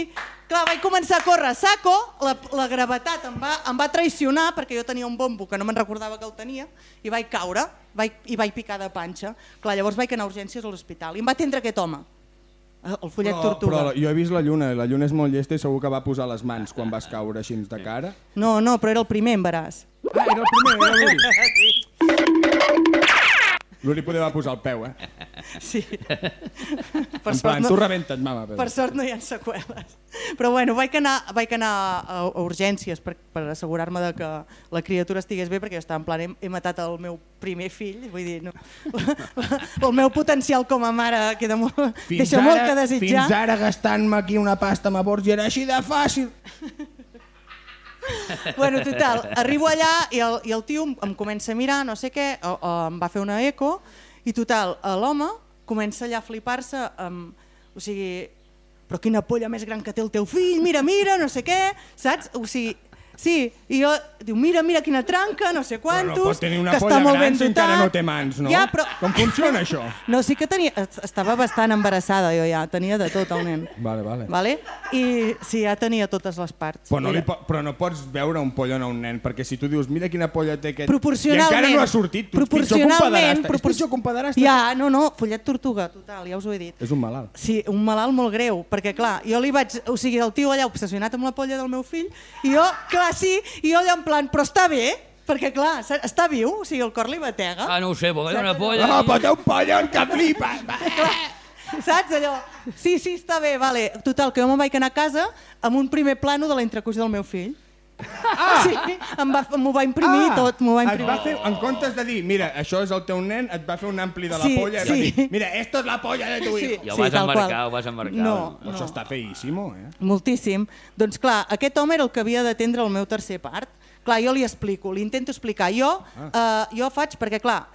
clar, vaig començar a córrer a saco, la, la gravetat em va, em va traicionar perquè jo tenia un bombo que no me'n recordava que el tenia i vaig caure vaig, i vaig picar de panxa. Clar, llavors vaig anar a urgències a l'hospital i em va atendre aquest home, el follet Però, tortuga. però jo he vist la lluna, la lluna és molt llesta i segur que va posar les mans quan vas caure així de cara. No, no, però era el primer embaràs. Ah, era el primer, era l'Uri. L'Uri poder va posar el peu, eh? (laughs) Sí. Per en plan, no- tu rebenta't, mama. Però. Per sort no hi ha seqüeles. Però bueno, vaig anar, vaig anar a, a urgències per, per assegurar-me de que la criatura estigués bé, perquè jo estava en plan, he, he matat el meu primer fill, vull dir, no. (laughs) el meu potencial com a mare queda molt, deixa molt que desitjar. fins ara gastant-me aquí una pasta amb aborts i era així de fàcil. (laughs) Bueno, total, arribo allà i el, i el tio em, comença a mirar, no sé què, o, o em va fer una eco, i total, eh, l'home comença allà a flipar-se, amb, o sigui, però quina polla més gran que té el teu fill, mira, mira, no sé què, saps? O sigui, Sí, i jo, diu, mira, mira quina tranca, no sé Però quantos, no pot tenir una que polla gran ben si encara no té mans, no? Ja, però... Com funciona això? (laughs) No, sí que tenia... est- Estava bastant embarassada, jo ja, tenia de tot el nen. Vale, vale. Vale? I sí, ja tenia totes les parts. Però no, li po però no pots veure un pollon a un nen, perquè si tu dius, mira quina polla té aquest... Proporcionalment. I encara no ha sortit. Tu ets pitjor que un pitjor que un pederasta. Ja, no, no, follet tortuga, total, ja us ho he dit. És un malalt. Sí, un malalt molt greu, perquè clar, jo li vaig... O sigui, el tio allà obsessionat amb la polla del meu fill, i jo, clar, sí, i jo allà en plan, però està bé, perquè clar, està viu, o sigui, el cor li batega. Ah, no ho sé, volem una polla. Ah, però té un pollon que flipa! Saps allò? Sí, sí, està bé, vale. Total, que jo me'n vaig anar a casa amb un primer plano de la entrecuix del meu fill. Ah! Sí, em va- m'ho va imprimir ah! tot, m'ho va et imprimir. va fer, en comptes de dir, mira, això és el teu nen, et va fer un ampli de la Sí, polla i sí. va dir, mira, esto es la polla de tu Sí. hijo. I ho Sí, vas qual. ho vas embarcar. No. Però Això està feíssimo, eh? Moltíssim. Doncs clar, aquest home era el que havia d'atendre el meu tercer part. Clar, jo li explico, li intento explicar. Jo, Ah. eh, jo faig, perquè clar,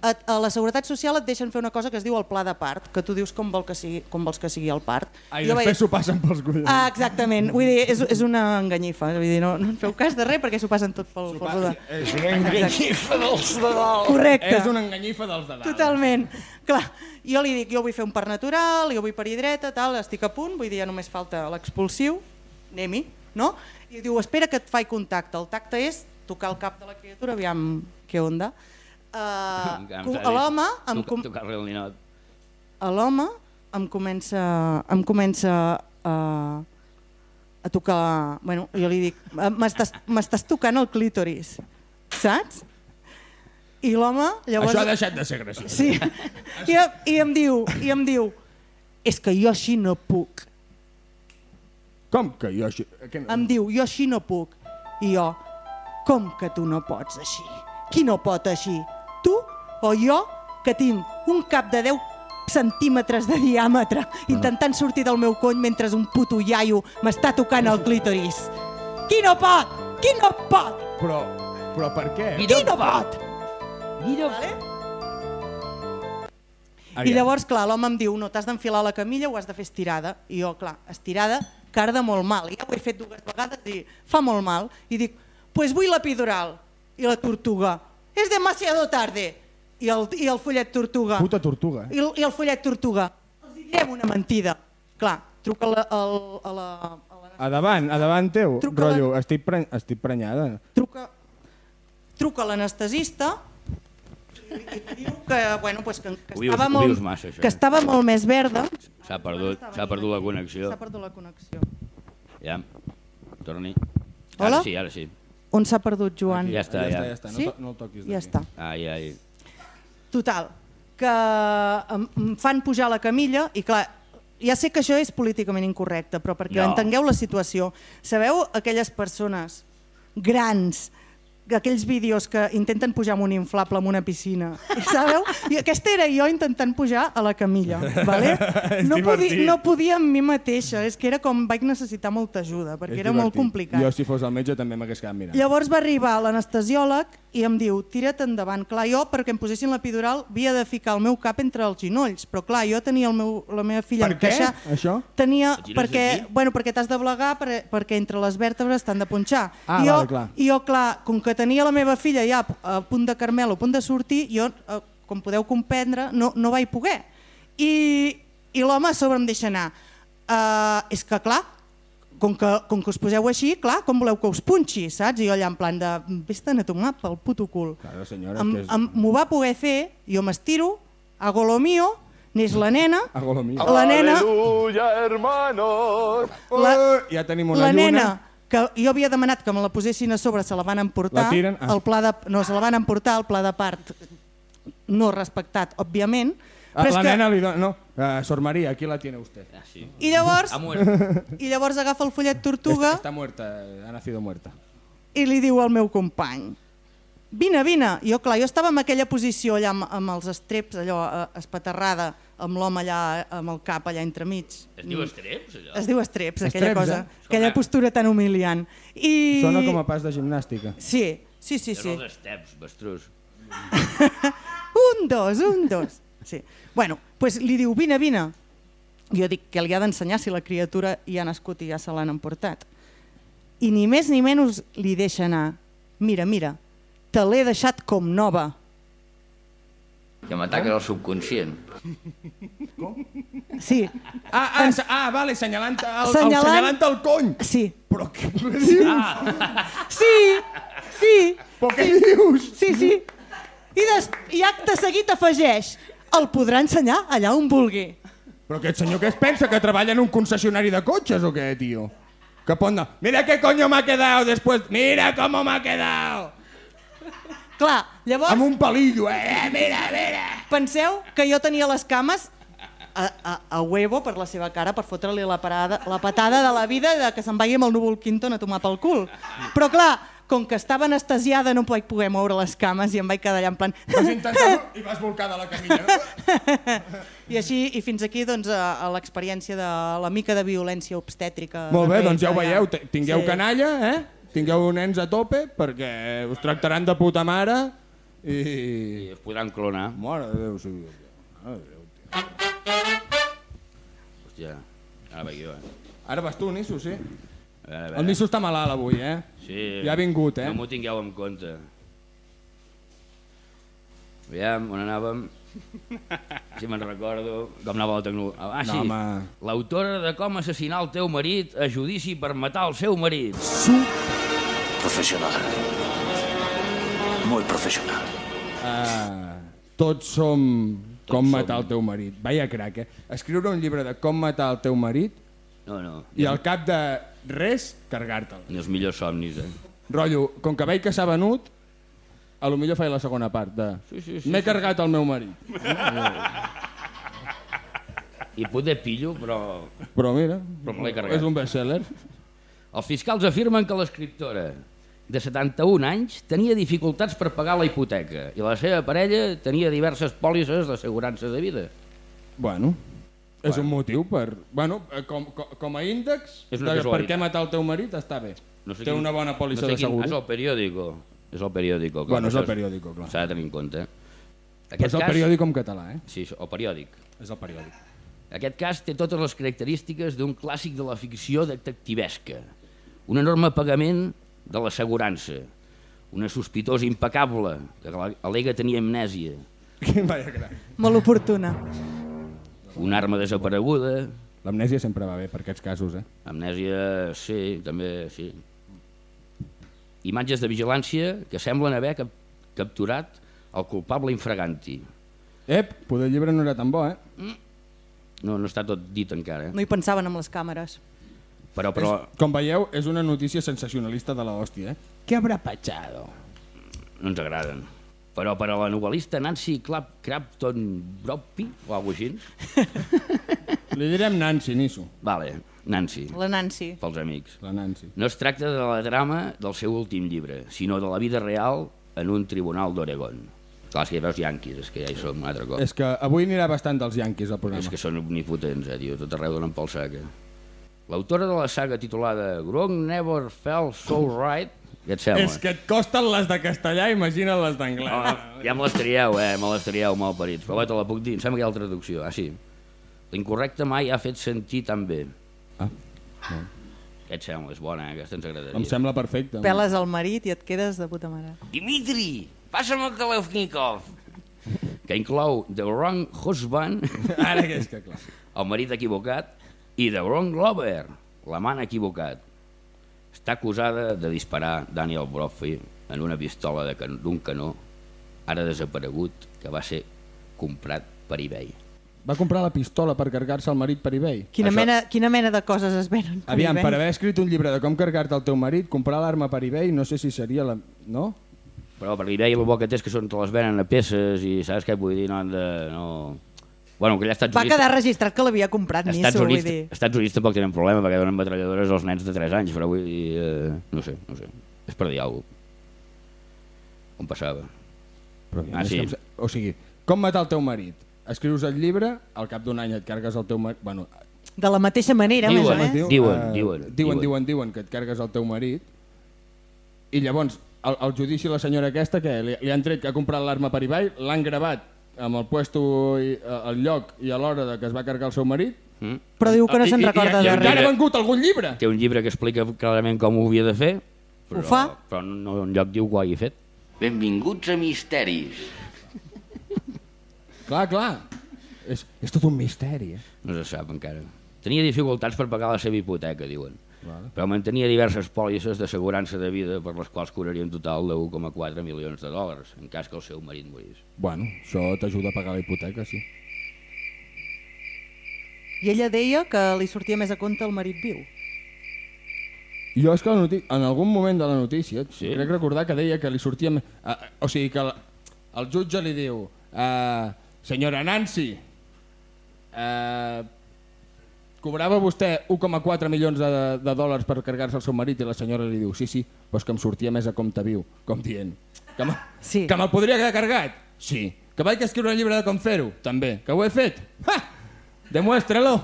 a, a la Seguretat Social et deixen fer una cosa que es diu el pla de part, que tu dius com, vol que sigui, com vols que sigui el part. Ah, i Jo vaig- després s'ho passen pels collons. Ah, exactament. Vull dir, és, és una enganyifa. Vull dir, no, no en feu cas de res perquè s'ho passen tot pel, pel rodar. És una enganyifa dels de dalt. Correcte. És una enganyifa dels de dalt. Totalment. Clar, jo li dic, jo vull fer un part natural, jo vull parir dreta, tal, estic a punt, vull dir, ja només falta l'expulsiu, anem-hi, no? I diu, espera que et faig contacte. El tacte és tocar el cap de la criatura, aviam què onda. Uh, a l'home em, com, Tocar-li el ninot. a l'home em comença, em comença a, a tocar... Bueno, jo li dic, "Eh, m'estàs m'estàs tocant el clítoris, saps? I l'home llavors... Això ha deixat de ser graciós. Sí. I, I em diu, i em diu, és que jo així no puc. Com que jo així... Que no? Em diu, jo així no puc. I jo, com que tu no pots així? Qui no pot així? Tu o jo, que tinc un cap de 10 centímetres de diàmetre intentant sortir del meu cony mentre un puto iaio m'està tocant el clítoris? Qui no pot? Qui no pot? Però, però per què? Qui no pot? Mira, Vale? I llavors, clar, l'home em diu, no, t'has d'enfilar a la camilla o has de fer estirada? I jo, clar, estirada carda molt mal. I ja ho he fet dues vegades i fa molt mal. I dic, pues vull l'epidural. I la tortuga, és demasiado tarde. I el, i el follet tortuga. Puta tortuga, eh? I el, I el follet tortuga. Els direm una mentida. Clar, truca a la, al, a la, a la, A davant, a davant teu, Truca rotllo, estic, pre estic prenyada. truca, truca a l'anestesista i, diu que, bueno, pues que, que, estava ho molt, massa, això, que eh? estava molt més verda. S'ha perdut, s'ha perdut la connexió. S'ha perdut la connexió. Ja, torni. Hola? Ara sí, ara sí. On s'ha perdut, Joan? Ja està, ja, ja. està, ja està. Sí? No, no el toquis Ja d'aquí. està. Ai, ai. Total, que em, em fan pujar la camilla i clar, ja sé que això és políticament incorrecte, però perquè No. entengueu la situació, sabeu aquelles persones grans aquells vídeos que intenten pujar amb un inflable amb una piscina, i sabeu? I aquesta era jo intentant pujar a la camilla, vale? (laughs) No, podia, no podia amb mi mateixa, és que era com vaig necessitar molta ajuda, perquè És era molt divertit. complicat. Jo, si fos el metge, també m'hagués quedat mirant. Llavors va arribar l'anestesiòleg i em diu, tira't endavant. Clar, jo, perquè em posessin l'epidural, havia de ficar el meu cap entre els ginolls, però clar, jo tenia el meu, la meva filla Per què, encaixar... això? Tenia, El tires perquè, bueno, perquè t'has de blegar per, perquè entre les vèrtebres t'han de punxar. Ah, I jo, vale, clar. I jo, clar, com que tenia la meva filla ja a punt de carmel, a punt de sortir, jo, eh, com podeu comprendre, no, no vaig poder. I, i l'home a sobre em deixa anar. Uh, és que, clar, com que, com que us poseu així, clar, com voleu que us punxi, saps? I jo allà en plan de, vés-te'n a tomar pel puto cul. Claro, senyora, Em, que és... M'ho va poder fer, jo m'estiro, hago lo mío, neix la nena, Hago lo mío. la nena, la, Uh, ja tenim una la lluna. nena que jo havia demanat que me la posessin a sobre, se la van emportar, La tiren? Ah. el pla de, no, se la van emportar, el pla de part no respectat, òbviament, Ah, però és la que, nena li dona... No, uh, Sor Maria, aquí la tiene usted. Ah, sí. i llavors, (laughs) i llavors agafa el follet tortuga Està, muerta, ha nacido muerta. i li diu al meu company vine, vine. Jo, clar, jo estava en aquella posició allà amb, amb els estreps, allò, eh, espaterrada, amb l'home allà, amb el cap allà entremig. Es diu estreps, allò? Es diu estreps, aquella Estreps, cosa, eh? aquella postura tan humiliant. I... Sona com a pas de gimnàstica. Sí, sí, sí, Són sí. els esteps, bastrús. (laughs) Un, dos, un, dos. Sí. Bueno, pues li diu, vine, vine. Jo dic que li ha d'ensenyar si la criatura ja ha nascut i ja se l'han emportat. i ni més ni menys li deixa anar. Mira, mira, te l'he deixat com nova. Que m'ataca el subconscient. Sí, Ah, ah, se- ah vale, senyalant el, el, Senyalant- senyalant el cony. sí, Però què dius? sí, sí, Però què dius? sí, sí. I, des, I acte seguit afegeix, el podrà ensenyar allà on vulgui. Però aquest senyor què es pensa, que treballa en un concessionari de cotxes o què, tio? Que anar, mira qué coño me ha quedado después, mira cómo me ha quedado. Clar, llavors... Amb un palillo, eh, mira, mira. Penseu que jo tenia les cames a, a, a huevo per la seva cara per fotre-li la, parada, la patada de la vida de que se'n vagi amb el núvol Quinton a tomar pel cul. Però clar, com que estava anestesiada no vaig poder moure les cames i em vaig quedar allà en plan... Vas intentar i vas volcar de la camilla. (laughs) I així, i fins aquí doncs, a, a l'experiència de la mica de violència obstètrica. Molt bé, doncs ja ho veieu, tingueu Sí. canalla, eh? Tingueu nens a tope perquè us tractaran de puta mare i... I es podran clonar. Mare de Déu, sí. Mare de Déu, tio. Hòstia, ara vaig jo, eh? Ara vas tu, Nisso, sí? Veure, El. Nisso està malalt avui, eh? Sí. Ja ha vingut, eh? No m'ho tingueu en compte. Aviam, on anàvem? Si me'n recordo, com anava la tecnologia. Ah, sí, No, l'autora de com assassinar el teu marit a judici per matar el seu marit. Profesional. Muy profesional. Uh, tots som com som. matar el teu marit. Vaya crac, eh? Escriure un llibre de com matar el teu marit No, no, i al cap de res, cargar-te'l. ni els millors somnis, eh? Rotllo, com que veig que s'ha venut, a lo millor faig la segona part de... Sí, sí, sí, M'he sí. cargat el meu marit. I poder pillo, però... Però mira, Però me l'he cargat. és un best-seller. Els fiscals afirmen que l'escriptora de 71 anys tenia dificultats per pagar la hipoteca i la seva parella tenia diverses pòlisses d'assegurança de vida. Bueno, és un motiu per... Bueno, eh, com, com, com a índex, És de per què matar el teu marit està bé. No sé Té quin- una bona pòlissa no sé de quin- segur. És el periòdico. És el periòdico. clar, Bueno, és el periòdico, clar. S'ha de tenir en compte. Però és el periòdic en català, eh? Sí, el periòdic. És el periòdic. Aquest cas té totes les característiques d'un clàssic de la ficció detectivesca. Un enorme pagament de l'assegurança. Una sospitosa impecable que alega tenir amnèsia. (laughs) Molt oportuna. Una arma desapareguda. L'amnèsia sempre va bé per aquests casos, eh? Amnèsia, sí, també, sí. Imatges de vigilància que semblen haver cap capturat el culpable infraganti. Ep, poder el llibre no era tan bo, eh? No, no està tot dit encara. No hi pensaven amb les càmeres. Però, però És, com veieu, és una notícia sensacionalista de la hòstia, eh? Què habrà patxado? no ens agraden. Però per a la novel·lista Nancy Clap Crafton Broppi, o alguna cosa així, Li direm Nancy, Nisso. vale, Nancy, La Nancy. pels amics. La Nancy. No es tracta de la drama del seu últim llibre, sinó de la vida real en un tribunal d'Oregon. Clar, és que hi veus yanquis, és que ja hi som un altre cop. És que avui anirà bastant dels Yankees al programa. És que són omnipotents, eh, tio, tot arreu donen pel sac. Eh? L'autora de la saga titulada Grog Never Felt So Right, què et sembla? És que et costen les de castellà, imagina't les d'anglès. Oh, ja me les trieu, eh? Me les trieu mal parits. Però bé, te la puc dir. Em sembla que hi ha la traducció. Ah, sí. L'incorrecte mai ha fet sentir tan bé. Ah, Què et sembla? És bona, eh? Aquesta ens agradaria. em sembla perfecte. Peles al marit i et quedes de puta mare. Dimitri, passa'm el Kalevnikov. Que inclou The Wrong Husband, Ara que és que clar. el marit equivocat, i The Wrong Lover, l'amant equivocat. Està acusada de disparar Daniel Brophy en una pistola can- d'un canó, ara desaparegut, que va ser comprat per eBay. Va comprar la pistola per carregar-se el marit per eBay. Quina, Això- mena, quina mena de coses es venen? per Aviam, eBay? per haver escrit un llibre de com carregar-te el teu marit, comprar l'arma per eBay, no sé si seria la... No? Però per eBay el bo que té és que són, te les venen a peces i saps què vull dir? No han de... No... Bueno, que allà Estats Va Units... quedar registrat que l'havia comprat Nisso, Estats vull Units, dir. als Estats Units tampoc tenen problema perquè donen metralladores als nens de 3 anys, però vull dir... Eh, no sé, no sé. És per dir alguna cosa. On passava? Però, Ah, sí. em O sigui, com matar el teu marit? Escrius el llibre, al cap d'un any et cargues el teu marit... Bueno, De la mateixa manera, Diuen, més o diu? Diuen, Eh, diuen, diuen, diuen. diuen, diuen que et cargues el teu marit i llavors al, al judici la senyora aquesta que li, li han tret que ha comprat l'arma per eBay, l'han gravat amb el puesto i, eh, el lloc i a l'hora de que es va cargar el seu marit Mm? Però diu que no se'n recorda i, i de encara res. ha vengut algun llibre. Té un llibre que explica clarament com ho havia de fer, però, Ho fa? però no enlloc diu que ho hagi fet. Benvinguts a Misteris. Clar, clar. És, és tot un misteri, eh? No se sap encara. Tenia dificultats per pagar la seva hipoteca, diuen. Vale. Però mantenia diverses pòlisses d'assegurança de vida per les quals cobraria un total de 1,4 milions de dòlars, en cas que el seu marit morís. Bueno, això t'ajuda a pagar la hipoteca, sí. I ella deia que li sortia més a compte el marit viu. Jo és que la en algun moment de la notícia Sí? crec recordar que deia que li sortia... Uh, o sigui, que el, el jutge li diu uh, senyora Nancy, uh, cobrava vostè 1,4 milions de, de dòlars per carregar-se el seu marit i la senyora li diu sí, sí, però és que em sortia més a compte viu, com dient. Que, me, Sí. que me'l podria haver carregat? Sí. Que vaig escriure un llibre de com fer-ho? També. Que ho he fet? Ha! Demuéstralo!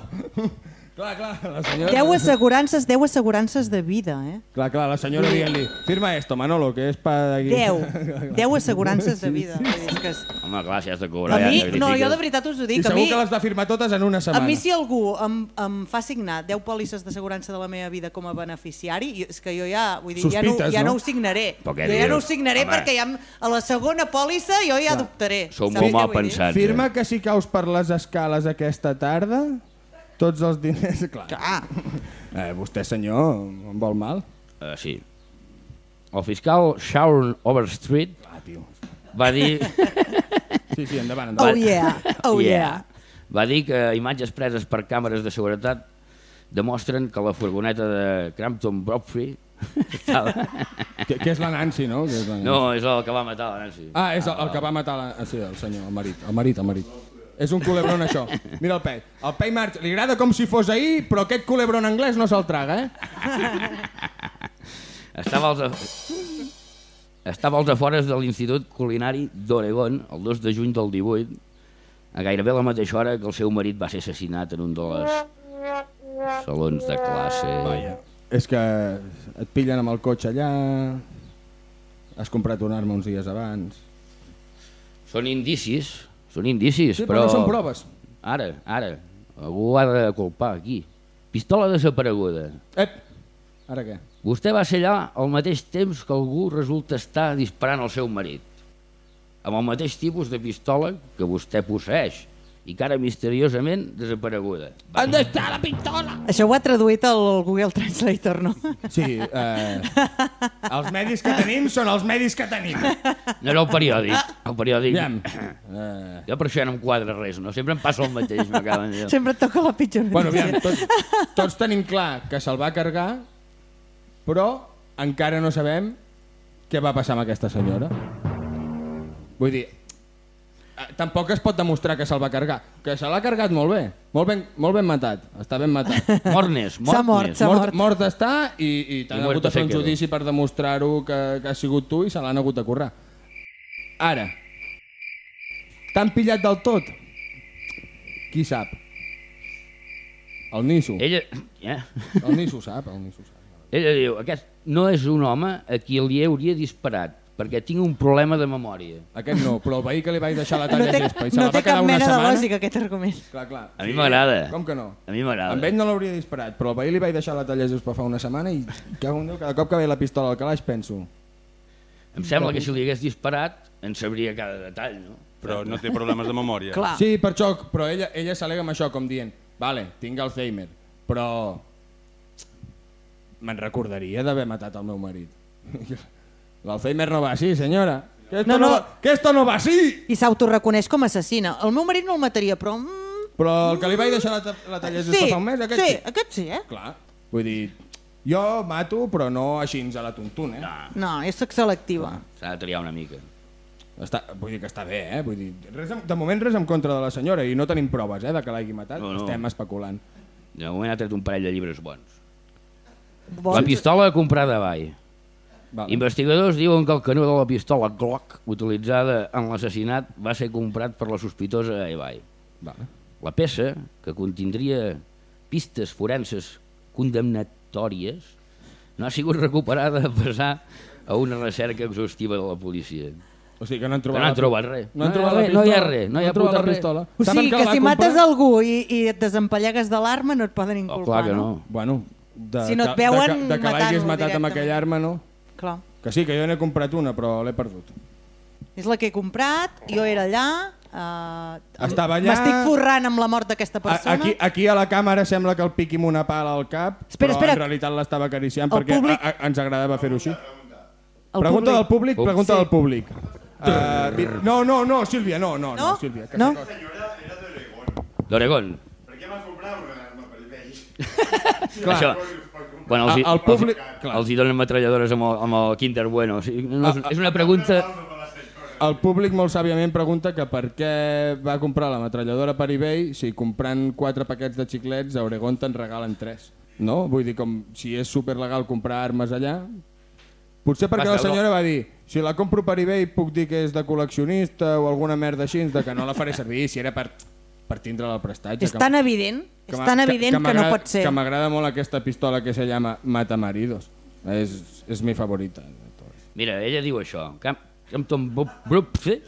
Clar, clar, la senyora... 10 assegurances, 10 assegurances de vida, eh? Clar, clar, la senyora dient-li, firma esto, Manolo, que és pa d'aquí. 10. 10 assegurances de vida. Dir, és que és... Home, clar, si has de cobrar... A mi, ja no, jo de veritat us ho I dic, a segur mi, que les va firmar totes en una a setmana. mi si algú em, em fa signar 10 pòlisses d'assegurança de la meva vida com a beneficiari, és que jo ja, vull dir, ja, no, Sospites, ja no? no ho signaré. Jo ja no ho dius? signaré Home. perquè ja a la segona pòlissa jo ja dubtaré. Sou Saps molt mal pensats. Firma que si caus per les escales aquesta tarda, tots els diners... (laughs) Clar. Clar. Eh, vostè, senyor, em vol mal? Uh, sí. El fiscal Sharon Overstreet Ah, tio. va dir... Sí, sí, endavant, Oh endavant. yeah, oh yeah. Va dir que imatges preses per càmeres de seguretat demostren que la furgoneta de Crampton Brophy estava... Que, que és la Nancy, no? Que és la Nancy. No, és el que va matar la Nancy. Ah, és el, el que va matar la... ah, sí, el senyor, el marit, el marit, el marit. És un culebron, això. Mira el pet. El pet marxa. Li agrada com si fos ahir, però aquest culebron anglès no se'l traga, eh? Estava als, estava als afores de l'Institut Culinari d'Oregon el 2 de juny del 18, a gairebé la mateixa hora que el seu marit va ser assassinat en un dels salons de classe. Vaja. És que et pillen amb el cotxe allà, has comprat una arma uns dies abans... Són indicis, són indicis, Sí, però, però... no són proves. Ara, ara, algú ha de culpar aquí. Pistola desapareguda. Ep, ara què? Vostè va ser allà al mateix temps que algú resulta estar disparant al seu marit. Amb el mateix tipus de pistola que vostè posseix i que ara misteriosament desapareguda. On està la pistola? Això ho ha traduït el Google Translator, no? Sí, eh, els medis que tenim són els medis que tenim. No era el periòdic. El periòdic... Aviam. Eh, Jo per això ja no em quadra res, no? Sempre em passa el mateix. Sempre et toca la pitjor bueno, aviam, notícia. tots, tots tenim clar que se'l va carregar, però encara no sabem què va passar amb aquesta senyora. Vull dir, tampoc es pot demostrar que se'l va carregar. Que se l'ha carregat molt bé, molt ben, molt ben matat, està ben matat. (laughs) Mornes, S'ha mort, mornes. s'ha mort, mort. mort està i, i t'han hagut de fer un judici per demostrar-ho que, que has sigut tu i se l'han hagut de currar. Ara, t'han pillat del tot? Qui sap? El Niso. Ella, eh? El Niso sap, el Niso sap. Ella diu, aquest no és un home a qui li hauria disparat, perquè tinc un problema de memòria. Aquest no, però el veí que li vaig deixar la No talla té, gespa i se no la va té quedar cap una mena de setmana... lògica aquest argument. Clar, clar. A mi m'agrada. Com que no? A mi m'agrada. Amb ell no l'hauria disparat, però el veí li vaig deixar la talla gespa fa una setmana i Déu, cada cop que veia la pistola al calaix penso... Em sembla que si li hagués disparat en sabria cada detall, no? Però no té problemes de memòria. Clar. Sí, per això, però ella, ella s'alega amb això, com dient, vale, tinc Alzheimer, però me'n recordaria d'haver matat el meu marit. L'Alzheimer no va així, senyora. Que esto No, no, no. va, que esto no va així! I s'autoreconeix com a assassina. El meu marit no el mataria, però... Mm, Però el que li vaig deixar la, ta- la talla sí, fa un mes, aquest sí, sí. aquest sí, eh? Clar, vull dir, jo mato, però no així a la tontuna, eh? No, és sex selectiva. S'ha de triar una mica. Està, vull dir que està bé, eh? Vull dir, res, en- de moment res en contra de la senyora i no tenim proves eh, de que l'hagi matat, No, no. estem especulant. De moment ha tret un parell de llibres bons. Bon, La pistola comprada a Vall. Vale. Investigadors diuen que el canó de la pistola Glock utilitzada en l'assassinat va ser comprat per la sospitosa a Evai. Vale. La peça, que contindria pistes forenses condemnatòries, no ha sigut recuperada a pesar a una recerca exhaustiva de la policia. O sigui que no han Que trobat, no han la- trobat res. No han No trobat la res, no hi ha res, no hi ha han trobat puta res. pistola. O sigui que va si comprar? mates algú i, i et desempallegues de l'arma no et poden Oh, inculpar, clar que no. Bueno, de, Si no et que- veuen de, que- de que l'hagis matat amb directament. aquella arma, no? Clar. Que sí, que jo n'he comprat una, però l'he perdut. És la que he comprat, jo era allà... Uh, Estava allà- M'estic forrant amb la mort d'aquesta A, persona. aquí, aquí a la càmera sembla que el piqui amb una pala al cap, Espera, però espera. en realitat l'estava acariciant El perquè públic- a, a, ens agradava fer-ho així. El pregunta públic. del públic, Ups. pregunta Sí. del públic. Uh, no, no, no, Sílvia, no, no, no, No? Sílvia. Que No? sé cosa. D'Oregon. Clar, Això, bueno, els, El- el públic- els, clar. els hi donen metralladores amb el, amb el Kinder Bueno. O sigui, no, és, és una pregunta... el públic molt sàviament pregunta que per què va comprar la metralladora per eBay si comprant quatre paquets de xiclets a Oregon te'n regalen tres. No? Vull dir, com si és superlegal comprar armes allà... Potser perquè la senyora va dir si la compro per eBay puc dir que és de col·leccionista o alguna merda així, de que no la faré servir, si era per, per tindre el prestatge. És que- tan evident, és m'ha- tan evident que, no m'agrada- pot ser. Que m'agrada molt aquesta pistola que se llama Matamaridos. És, és mi favorita. de totes. Mira, ella diu això. Cam Campton Brupfe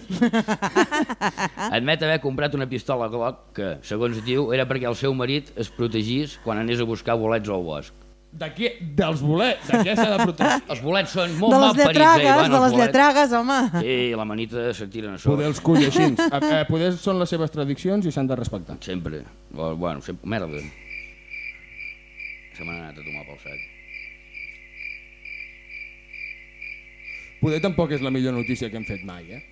admet haver comprat una pistola Glock que, segons diu, era perquè el seu marit es protegís quan anés a buscar bolets al bosc. De qui? Dels bolets? De què s'ha de protegir? (laughs) Els bolets són molt De mal les parits, eh, Ivan, de les bolets. lletragues, home. Sí, la manita se tiren a sobre. Poder els cull així. (laughs) Eh, poder són les seves tradicions i s'han de respectar. Sempre. Bueno, sempre... Merda. Se m'ha anat a tomar pel sac. Poder tampoc és la millor notícia que hem fet mai, eh?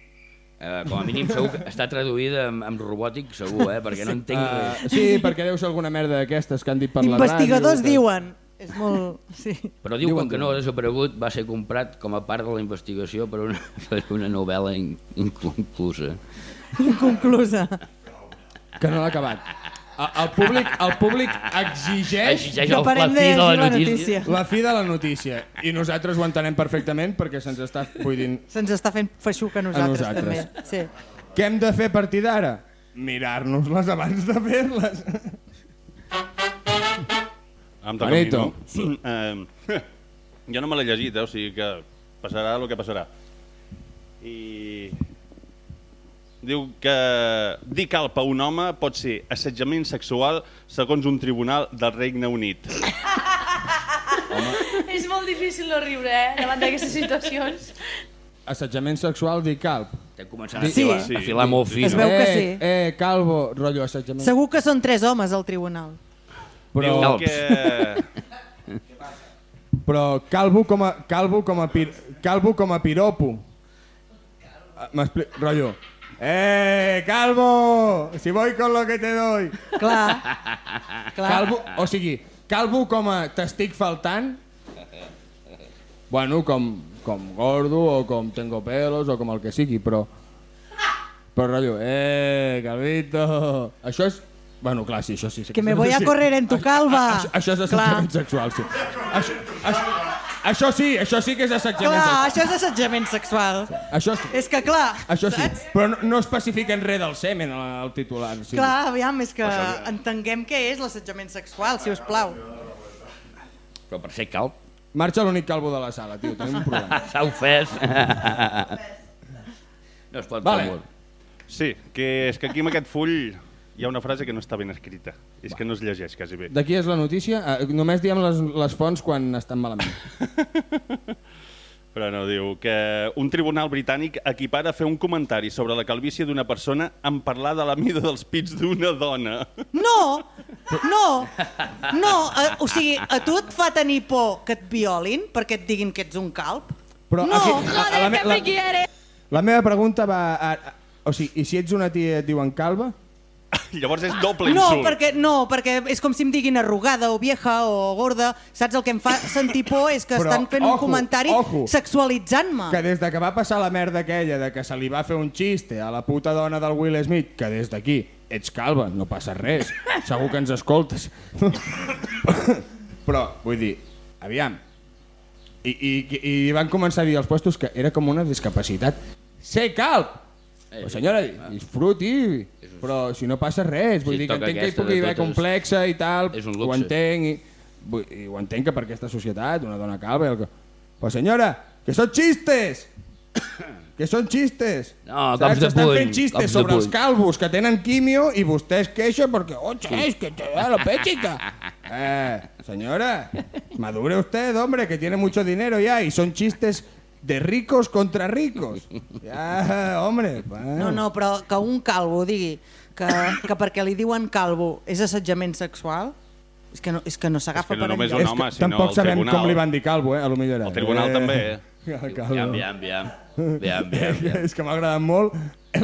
Eh, com a mínim segur que està traduïda amb, amb robòtic, segur, eh? Perquè no entenc Uh, res. sí, perquè deu ser alguna merda d'aquestes que han dit per la ràdio. Investigadors que- diuen. És molt... Sí. Però diu com que no ha desaparegut, va ser comprat com a part de la investigació per una, (laughs) per una novel·la in, inconclusa. Inconclusa. Que no l'ha acabat. El, públic, el públic exigeix Exigeix Que el, la fi de la notícia. notícia. la fi de la notícia. I nosaltres ho entenem perfectament perquè se'ns està buidint Se'ns està fent feixuc a nosaltres, nosaltres. també. Sí. Què hem de fer a partir d'ara? Mirar-nos-les abans de fer-les. Toca Manito. no? Sí. Eh, (laughs) jo no me l'he llegit, eh? o sigui que passarà el que passarà. I... Diu que dir calpa a un home pot ser assetjament sexual segons un tribunal del Regne Unit. (laughs) És molt difícil no riure, eh, davant d'aquestes situacions. Assetjament sexual, dir calp. Estem començant a Sí. filar, Sí. a filar molt fi. Es veu eh, que sí. Eh, calvo, rotllo assetjament. Segur que són tres homes al tribunal. Però, Diu (laughs) que... però calvo com a, calvo com a, pir, calvo com a piropo. Ah, M'expli... Rotllo. Eh, calvo! Si voy con lo que te doy. Clar. Clar. Calvo, o sigui, calvo com a t'estic faltant, bueno, com, com gordo o com tengo pelos o com el que sigui, però... Però rotllo, eh, calvito... Això és... Bueno, clar, sí, això sí. sí Que me voy a correr en tu calva. Això, això és Clar. assetjament sexual, sí. Això, això, això sí, això sí que és assetjament Clar, sexual. això és assetjament sexual. Això sí. És que clar, Això sí, saps? però no, no especifiquen res del semen al, titular. Sí. Clar, aviam, és que entenguem què és l'assetjament sexual, si us plau. Però per ser calp, Marxa l'únic calvo de la sala, tio, tenim un problema. (laughs) s'ha ofès. (laughs) no es pot Vale. fer molt. Sí, que és que aquí en aquest full hi ha una frase que no està ben escrita. És que no es llegeix quasi bé. De qui és la notícia? Ah, només diem les, les fonts quan estan malament. (laughs) Però no, diu que un tribunal britànic equipara fer un comentari sobre la calvície d'una persona en parlar de la mida dels pits d'una dona. No, no, no, eh, o sigui, a tu et fa tenir por que et violin perquè et diguin que ets un calp? Però No. aquí, a, a la, me- la, la meva pregunta va... A, a, o sigui, i si ets una tia et diuen calva? (laughs) Llavors és doble No, insult. perquè, no, perquè és com si em diguin arrugada o vieja o gorda. Saps el que em fa sentir por és que Però, estan fent un ojo, comentari ojo. sexualitzant-me. Que des de que va passar la merda aquella de que se li va fer un xiste a la puta dona del Will Smith, que des d'aquí ets calva, no passa res, segur que ens escoltes. Però, vull dir, aviam, i, i, i van començar a dir als puestos que era com una discapacitat. Ser calb! Però senyora, disfruti, però si no passa res, vull Si dir que entenc que hi pugui haver complexa i tal, és un ho entenc, i, vull, i ho entenc que per aquesta societat, una dona calva... i El que... Però senyora, que són xistes! (coughs) que són xistes. No, cops de Estan fent xistes sobre els calvos que tenen quimio i vostè es queixa perquè, oh, es que te da la pechica. (laughs) Eh, señora, madure usted, hombre, que tiene mucho dinero ya y son chistes de ricos contra ricos. (laughs) Ya, hombre. Bueno. No, no, però que un calvo digui que, que perquè li diuen calvo és assetjament sexual, és que no, és que no s'agafa És que no per només enlloc. un home, que sinó tampoc sabem tribunal. com li van dir calvo, eh? A lo millor era. El tribunal també, eh? (laughs) Calvo. Aviam, aviam, aviam. Aviam, aviam, aviam. és que m'ha agradat molt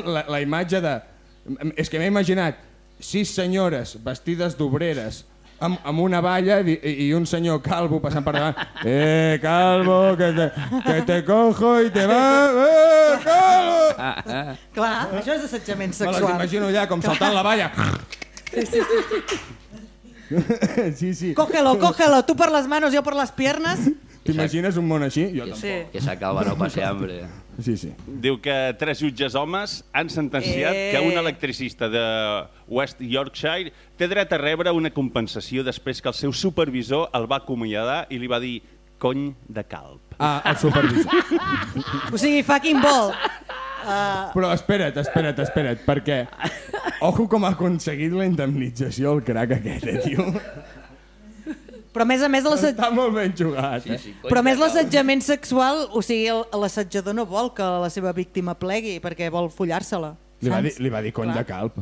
la, la imatge de... És que m'he imaginat sis senyores vestides d'obreres amb, amb una valla i, i un senyor calvo passant per davant. Eh, calvo, que te, que te cojo i te va... Eh, calvo! Clar, això és assetjament Me les sexual. imagino allà com saltant la valla. Sí, sí, sí. Sí, sí. Cógelo, cógelo, tú por las manos, yo por las piernas. T'imagines un món així? Jo tampoc. Sí. Que esa calva no passi hambre. Sí, sí. Diu que tres jutges homes han sentenciat Eh. que un electricista de West Yorkshire té dret a rebre una compensació després que el seu supervisor el va acomiadar i li va dir cony de calp. Ah, el supervisor. O sigui, fucking ball. Uh, (laughs) Però espera't, espera't, espera't, perquè ojo com ha aconseguit la indemnització el crac aquest, eh, tio. Però a més a més Està molt ben jugat, eh? Sí, però a més l'assetjament sexual, o sigui, l'assetjador no vol que la seva víctima plegui perquè vol follar-se-la. Li va, dir, li va dir cony Clar. de calp.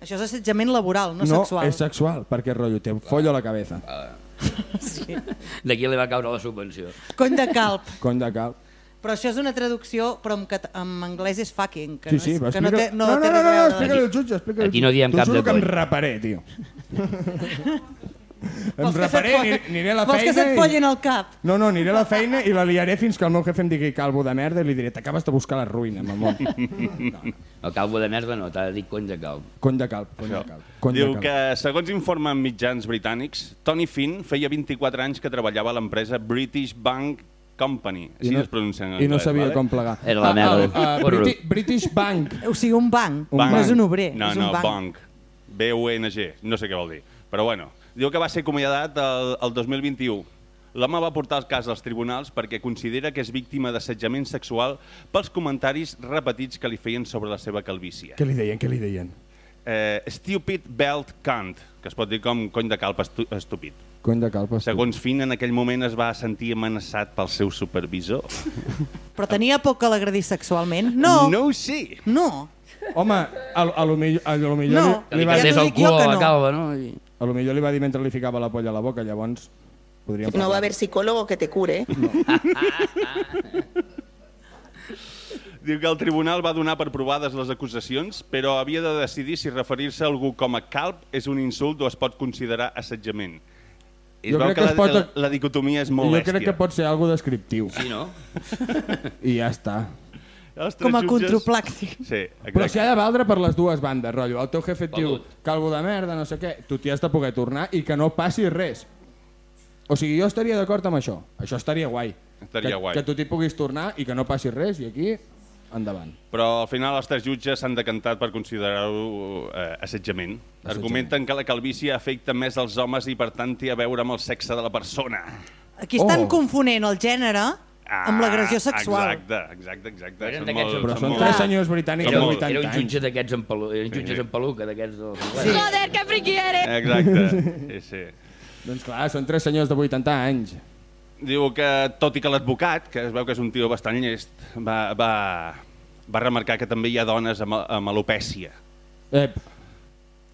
Això és assetjament laboral, no, no sexual. és sexual, perquè rotllo, té un follo a la cabeza. (laughs) Sí. D'aquí li va caure la subvenció. Cony de calp. (laughs) Cony de calp. Però això és una traducció, però en, cat en anglès és fucking, que Sí, no, sí, és, va, que no té, explica- no, no, no, no, a no, veure. explica-li al jutge, explica-li al Aquí no diem T'ho cap juro de que em coll. raparé, tio. (laughs) em Vols que se't raparé, aniré a la Vols que feina se't i... follin al cap? No, no, aniré a la feina i la liaré fins que el meu jefe em digui calvo de merda i li diré t'acabes de buscar la ruïna, mamó. (laughs) El calvo de merda no, t'ha de dir cony de calp. Cony de calp, cony de calp. Cony Diu de calp. que, segons informen mitjans britànics, Tony Finn feia 24 anys que treballava a l'empresa British Bank Company. Així I no- es pronuncia en I no sabia vale? com plegar. Era la Ah, merda. el, ah, Porro. Briti British Bank. O sigui, un banc, Un no banc. és un obrer, No, és no, un banc. bank. B-U-N-G. No sé què vol dir. Però bueno, diu que va ser acomiadat el, el 2021. L'home va portar el cas als tribunals perquè considera que és víctima d'assetjament sexual pels comentaris repetits que li feien sobre la seva calvície. Què li deien, què li deien? Eh, stupid belt cunt, que es pot dir com cony de calp estu estúpid. Cony de calp. estu- Segons Finn, en aquell moment es va sentir amenaçat pel seu supervisor. Però tenia por que l'agredís sexualment? No, No ho sé. no. Home, a, a lo millor, a lo millor No. Li, li li va dir, el jo cul que a la no. calva, no? I... a lo millor li va dir mentre li ficava la polla a la boca, llavors podríem No va haber psicólogo que te cure. (laughs) Diu que el tribunal va donar per provades les acusacions, però havia de decidir si referir-se a algú com a calp és un insult o es pot considerar assetjament. Es Jo crec que, que la, es pot- la, la dicotomia és molt Jo bèstia. crec que pot ser algo descriptiu. Sí, no? (laughs) I ja està. Els tres Com a jutges-. Sí, Però si exacte. ha de valdre per les dues bandes, rotllo. El teu jefe et diu, calvo de merda, no sé què, tu t'hi has de poder tornar i que no passi res. O sigui, jo estaria d'acord amb això. Això estaria guai. Estaria que, guai. Que tu t'hi puguis tornar i que no passi res, i aquí, endavant. Però al final els tres jutges s'han decantat per considerar-ho eh, assetjament. Argumenten que la calvície afecta més els homes i per tant té a veure amb el sexe de la persona. Aquí estan Oh. confonent el gènere amb l'agressió sexual. Exacte, exacte, exacte. Eren Són molt- Però són molt- tres senyors britànics Era, de un- 80 era un anys. jutge d'aquests en pelu... Eren jutges en peluca, d'aquests dels Sí. Joder, qué friki eres. Exacte, (laughs) sí, sí. Doncs clar, són tres senyors de 80 anys. Diu que, tot i que l'advocat, que es veu que és un tio bastant llest, va, va, va remarcar que també hi ha dones amb, amb alopècia. Eh,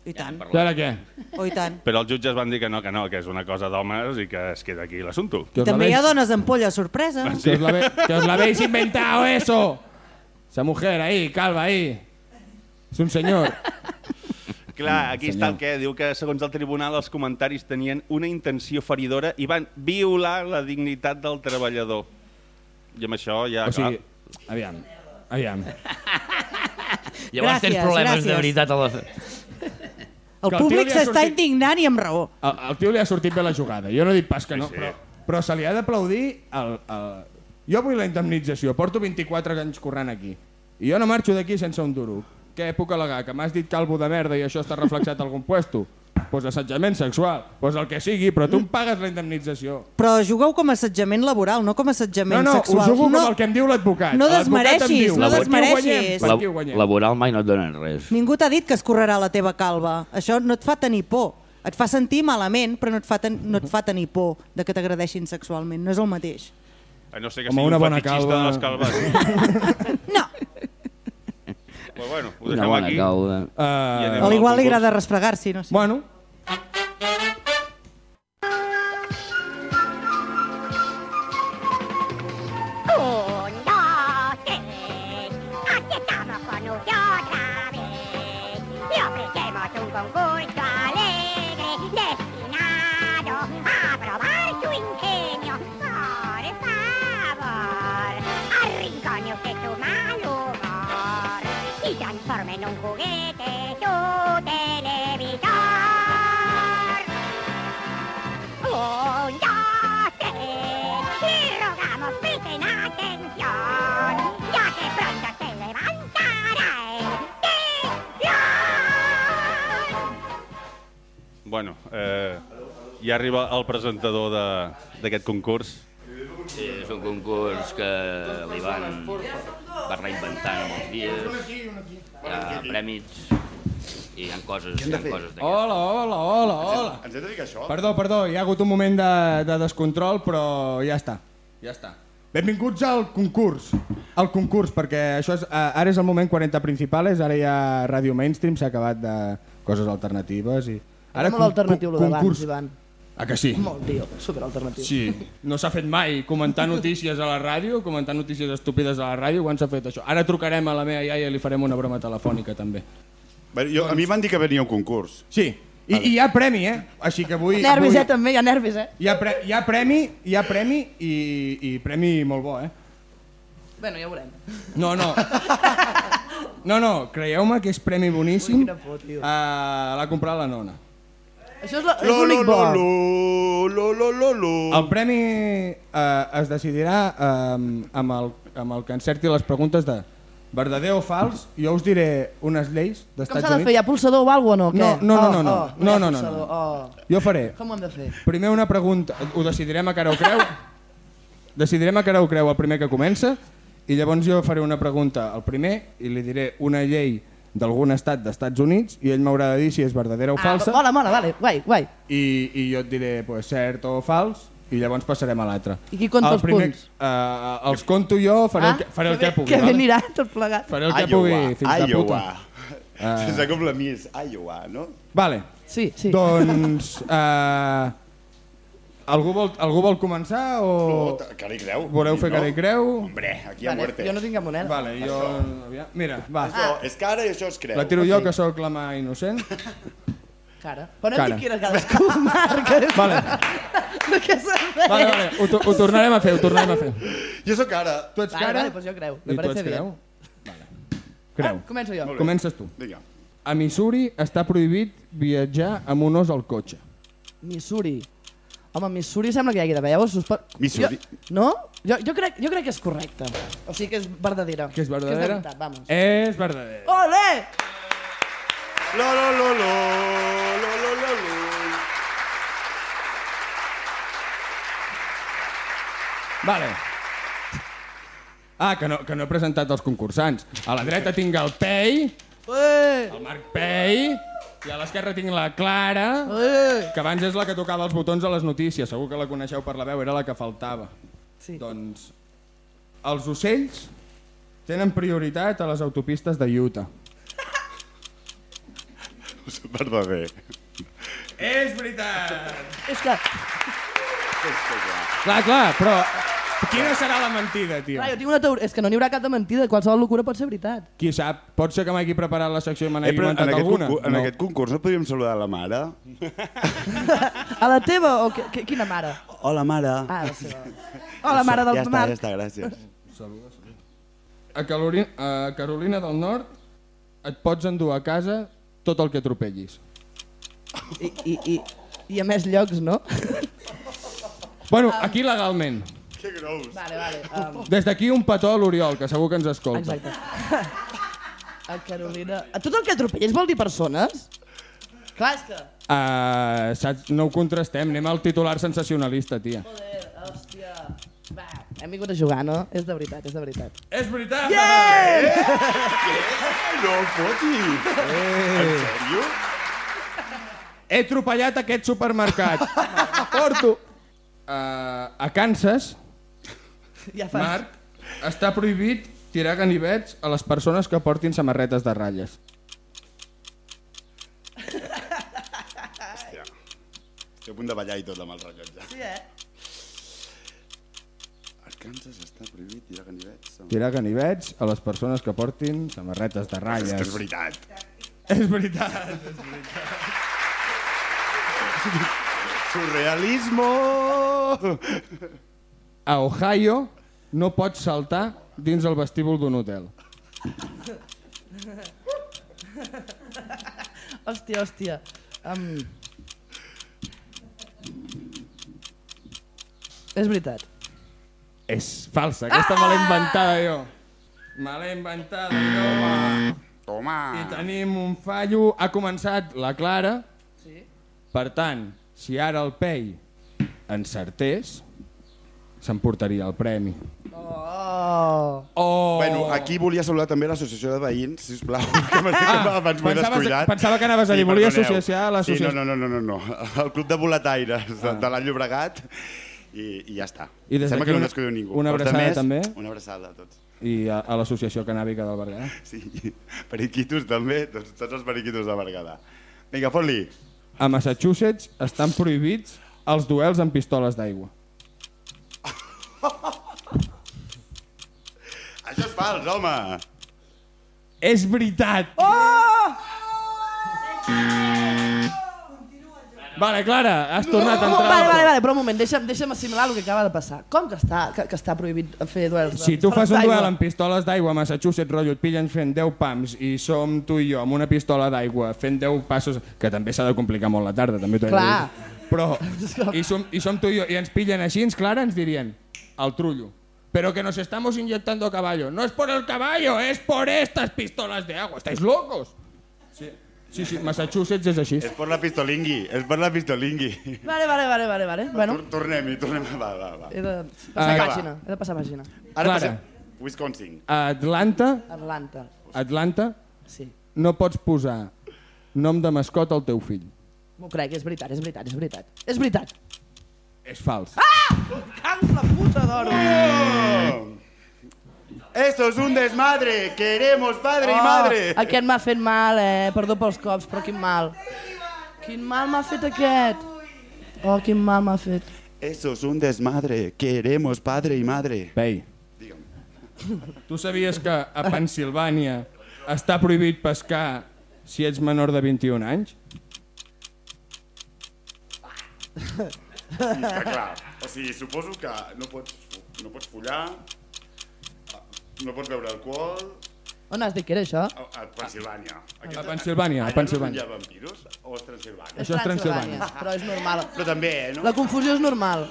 I tant, i ara què? oh, i tant. Però els jutges van dir que no, que no, que és una cosa d'homes i que es queda aquí l'assumpte. Que us la També hi ha veis- dones amb polla sorpresa. que os, la ve- que os la habéis inventado eso. Esa mujer ahí, calva ahí. Es un señor. Clar, aquí senyor. està el que diu que segons el tribunal els comentaris tenien una intenció feridora i van violar la dignitat del treballador. I amb això ja... O sigui, clar, aviam, aviam. Llavors tens Gràcies, problemes de gràcies. veritat a la... El Que públic s'està sortit- indignant i amb raó. El, el tio li ha sortit bé la jugada. Jo no dic pas que no, Sí, sí. però, però se li ha d'aplaudir el, el... Jo vull la indemnització, porto 24 anys corrent aquí. I jo no marxo d'aquí sense un duro. Què puc al·legar? Que m'has dit calvo de merda i això està reflexat a algun puesto? Doncs assetjament sexual, doncs el que sigui, però tu em pagues la indemnització. Però jugueu com a assetjament laboral, no com a No, assetjament no, sexual. ho jugo no, com el que em diu l'advocat. no desmereixis, diu, no desmereixis. Per La, qui ho guanyem? laboral mai no et donen res. Ningú t'ha dit que escorrerà la teva calva. Això no et fa tenir por. Et fa sentir malament, però no et fa, ten no et fa tenir por de que t'agradeixin sexualment. No és el mateix. A no sé que Home, sigui una un bona fetichista calva. de les calves. (laughs) No! Però bueno, ho Una deixem bona aquí. cauda. Uh, anem A al l'igual li agrada resfregar-s'hi, no sé. Bueno, Bueno, eh, ja arriba el presentador de- d'aquest concurs. Sí, és un concurs que l'Ivan va reinventant amb els dies. Hi ha prèmits i hi ha coses, hi ha coses d'aquestes. hola, hola, hola, hola. Ens hem de ficar això? Perdó, perdó, hi ha hagut un moment de, de descontrol, però ja està, ja està. Benvinguts al concurs, al concurs, perquè això és, eh, ara és el moment 40 principals, ara hi ha ràdio mainstream, s'ha acabat de coses alternatives i... Era molt alternatiu, lo d'abans. Ivan. Ah, que sí? Molt, tio, superalternatiu. Sí, no s'ha fet mai comentar notícies a la ràdio, comentar notícies estúpides a la ràdio, quan s'ha fet això? Ara trucarem a la meva iaia i li farem una broma telefònica també. Bé, jo, a mi m'han dit que venia un concurs. Sí, i, i hi ha premi, eh? Així que vull... Nervis, vull... eh, també, hi ha nervis, eh? Hi ha, pre hi ha premi, hi ha premi i, i premi molt bo, eh? Bueno, ja veurem. No, no. No, no, creieu-me que és premi boníssim. Quina por, tio. Uh, L'ha comprat la nona. Això és l'únic bo. lo, lo, lo, lo, lo. El premi uh, es decidirà um, amb, el, amb el que encerti les preguntes de verdader o fals. Jo us diré unes lleis Com d'Estats s'ha de Units. fer? Hi ha pulsador o alguna cosa, o què? No, no, no, no, Oh, no. oh, No, no, no, no. Oh. Jo faré Com ho hem de fer? primer una pregunta, ho decidirem a cara o creu. Decidirem a cara o creu el primer que comença i llavors jo faré una pregunta al primer i li diré una llei d'algun estat d'Estats Units i ell m'haurà de dir si és verdadera o falsa Ah, mola, mola, vale, guai, guai. i, i jo et diré pues, cert o fals i llavors passarem a l'altre. I qui compta El els punts? Uh, els conto jo, faré, el, que, faré el que pugui. Que vale? anirà tot plegat. Faré el que Iowa, pugui, fills de puta. Iowa. (laughs) Eh. És com la Miss Iowa, no? Vale. Sí, sí. Doncs... Uh, (laughs) algú, vol, algú vol començar o... No, cara i creu. Voleu fer no? cara i creu? Hombre, aquí a Vale, muerte. jo no tinc moneda. Vale, jo... Mira, va. Això és cara i això és creu. La tiro jo, que sóc la mà innocent. (laughs) Cara. Però (laughs) (laughs) no Cara. em dic quina cadascú marca. Vale, De què serveix? vale, vale. Ho, ho tornarem a fer, ho tornarem a fer. Jo sóc cara. Tu ets Vale, cara vale, pues jo creu. Me i tu parece ets creu. bien. Vale. Creu. Ah, començo jo. Comences tu. Vinga. A Missouri està prohibit viatjar amb un os al cotxe. Missouri. Home, Missouri sembla que hi hagi d'haver. Llavors, suspe... Missouri. Jo, no? Jo, jo, crec, jo crec que és correcte. O sigui que és verdadera. Que és Que és de verdadera? veritat, vamos. És verdadera. Ole! Lo, lo, lo, lo, lo, lo, lo, lo. Vale. Ah, que no, que no he presentat els concursants. A la dreta tinc el Pei, Eh! el Marc Pei, i a l'esquerra tinc la Clara, que abans és la que tocava els botons a les notícies. Segur que la coneixeu per la veu, era la que faltava. Sí. Doncs els ocells tenen prioritat a les autopistes de Utah. Verdader. És veritat! És que... Clar, clar, però quina serà la mentida, tio? Clar, jo tinc una teoria... És que no n'hi haurà cap de mentida. Qualsevol locura pot ser veritat. Qui sap? Pot ser que m'hagi preparat la secció i me Eh, n'hagi però en, inventat aquest alguna? concurs, en aquest concurs no podríem saludar la mare? (laughs) A la teva o que, que, quina mare? Hola, mare. Ah, la seva. Hola, mare del ja està, Marc. ja està, gràcies. A, Carolina, a Carolina del Nord et pots endur a casa tot el que atropellis. I, i, i, I a més llocs, no? Bueno, aquí legalment. Que gros. Vale, vale. Um, Des d'aquí un petó a l'Oriol, que segur que ens escolta. exacte. (laughs) A Carolina... A tot el que atropelles vol dir persones? Clar, és que... Uh, saps? No ho contrastem, anem al titular sensacionalista, tia. Joder, hòstia. Va, hem vingut a jugar, no? És de veritat, és de veritat. És veritat! Yeah! No fotis! Eh. En sèrio? He tropellat aquest supermercat. (laughs) Porto. Uh, a Kansas, Ja fas. Marc, està prohibit tirar ganivets a les persones que portin samarretes de ratlles. Hòstia. Estic a punt de ballar i tot amb el rellotge. Sí, eh? Arkansas està prohibit tirar ganivets. amb- Tirar ganivets a les persones que portin samarretes de ratlles. És que és veritat. És veritat. És veritat. Surrealismo! A Ohio no pots saltar dins el vestíbul d'un hotel. Hòstia, hòstia. Um... És veritat. És falsa, aquesta me l'he inventada jo. Me l'he inventada jo, home. Toma! I tenim un fallo. Ha començat la Clara. Sí. Per tant, si ara el Pei encertés, s'emportaria el premi. Oh! Oh! Bueno, aquí volia saludar també l'associació de veïns, sisplau, (laughs) que (laughs) m'he Ah, abans m'ho he pensaves- descuidat. pensava que anaves a dir, volia perdoneu. associar l'associació- Sí, no, no, no, no, no, no. El club de boletaires de, de l'All Llobregat i, i ja està. I des Sembla d'aquí que no una- descuido ningú. una abraçada demés, també. Una abraçada a tots. I a, a l'associació canàbica del Berguedà. Sí, (laughs) periquitos també, tots, tots els periquitos de Berguedà. Vinga, fot-li. A Massachusetts estan prohibits els duels amb pistoles d'aigua. (laughs) Això és fals, home. És veritat! Oh! Vale, Clara, has tornat a entrar. vale, vale, vale, però un moment, deixa'm, deixa'm assimilar el que acaba de passar. Com que està, que, que està prohibit fer duels? Si tu fas un duel amb pistoles d'aigua a Massachusetts, rotllo, et pillen fent 10 pams i som tu i jo amb una pistola d'aigua fent 10 passos, que també s'ha de complicar molt la tarda, també t'ho he de Clar. dir. Però, (laughs) i som, i som tu i jo, i ens pillen així, ens Clara, ens dirien, al trullo. Pero que nos estamos inyectando caballo. No es por el caballo, es por estas pistolas de agua. ¿Estáis locos? Sí, sí, sí Massachusetts és així. És per la pistolingui, és per la pistolingui. Vale, vale, vale, vale, vale. Bueno, Tor- Tornem-hi, tornem. Va, va, va. he de passar Ah, pàgina. He de passar pàgina. Ara Clara. passem. Wisconsin. A Atlanta, Atlanta. Atlanta, Sí. no pots posar nom de mascota al teu fill. M'ho crec, és veritat, és veritat, és veritat. És veritat. És fals. Cants la puta d'oro. Oh! Eso es un desmadre. Queremos padre y Oh, madre. Aquest m'ha fet mal, eh? Perdó pels cops, però quin mal. Quin mal m'ha fet aquest. Oh, quin mal m'ha fet. Eso es un desmadre. Queremos padre y madre. Pei, tu sabies que a Pensilvània està prohibit pescar si ets menor de 21 anys? (laughs) Sí, està clar. (laughs) O sigui, suposo que no pots, no pots follar, no pots beure alcohol On has dit que era això? a, a Pensilvània. A Pensilvània, a Allà no hi ha vampiros o és Transilvània? Això és Transilvània. Però és normal. Però també, eh, no? La confusió és normal.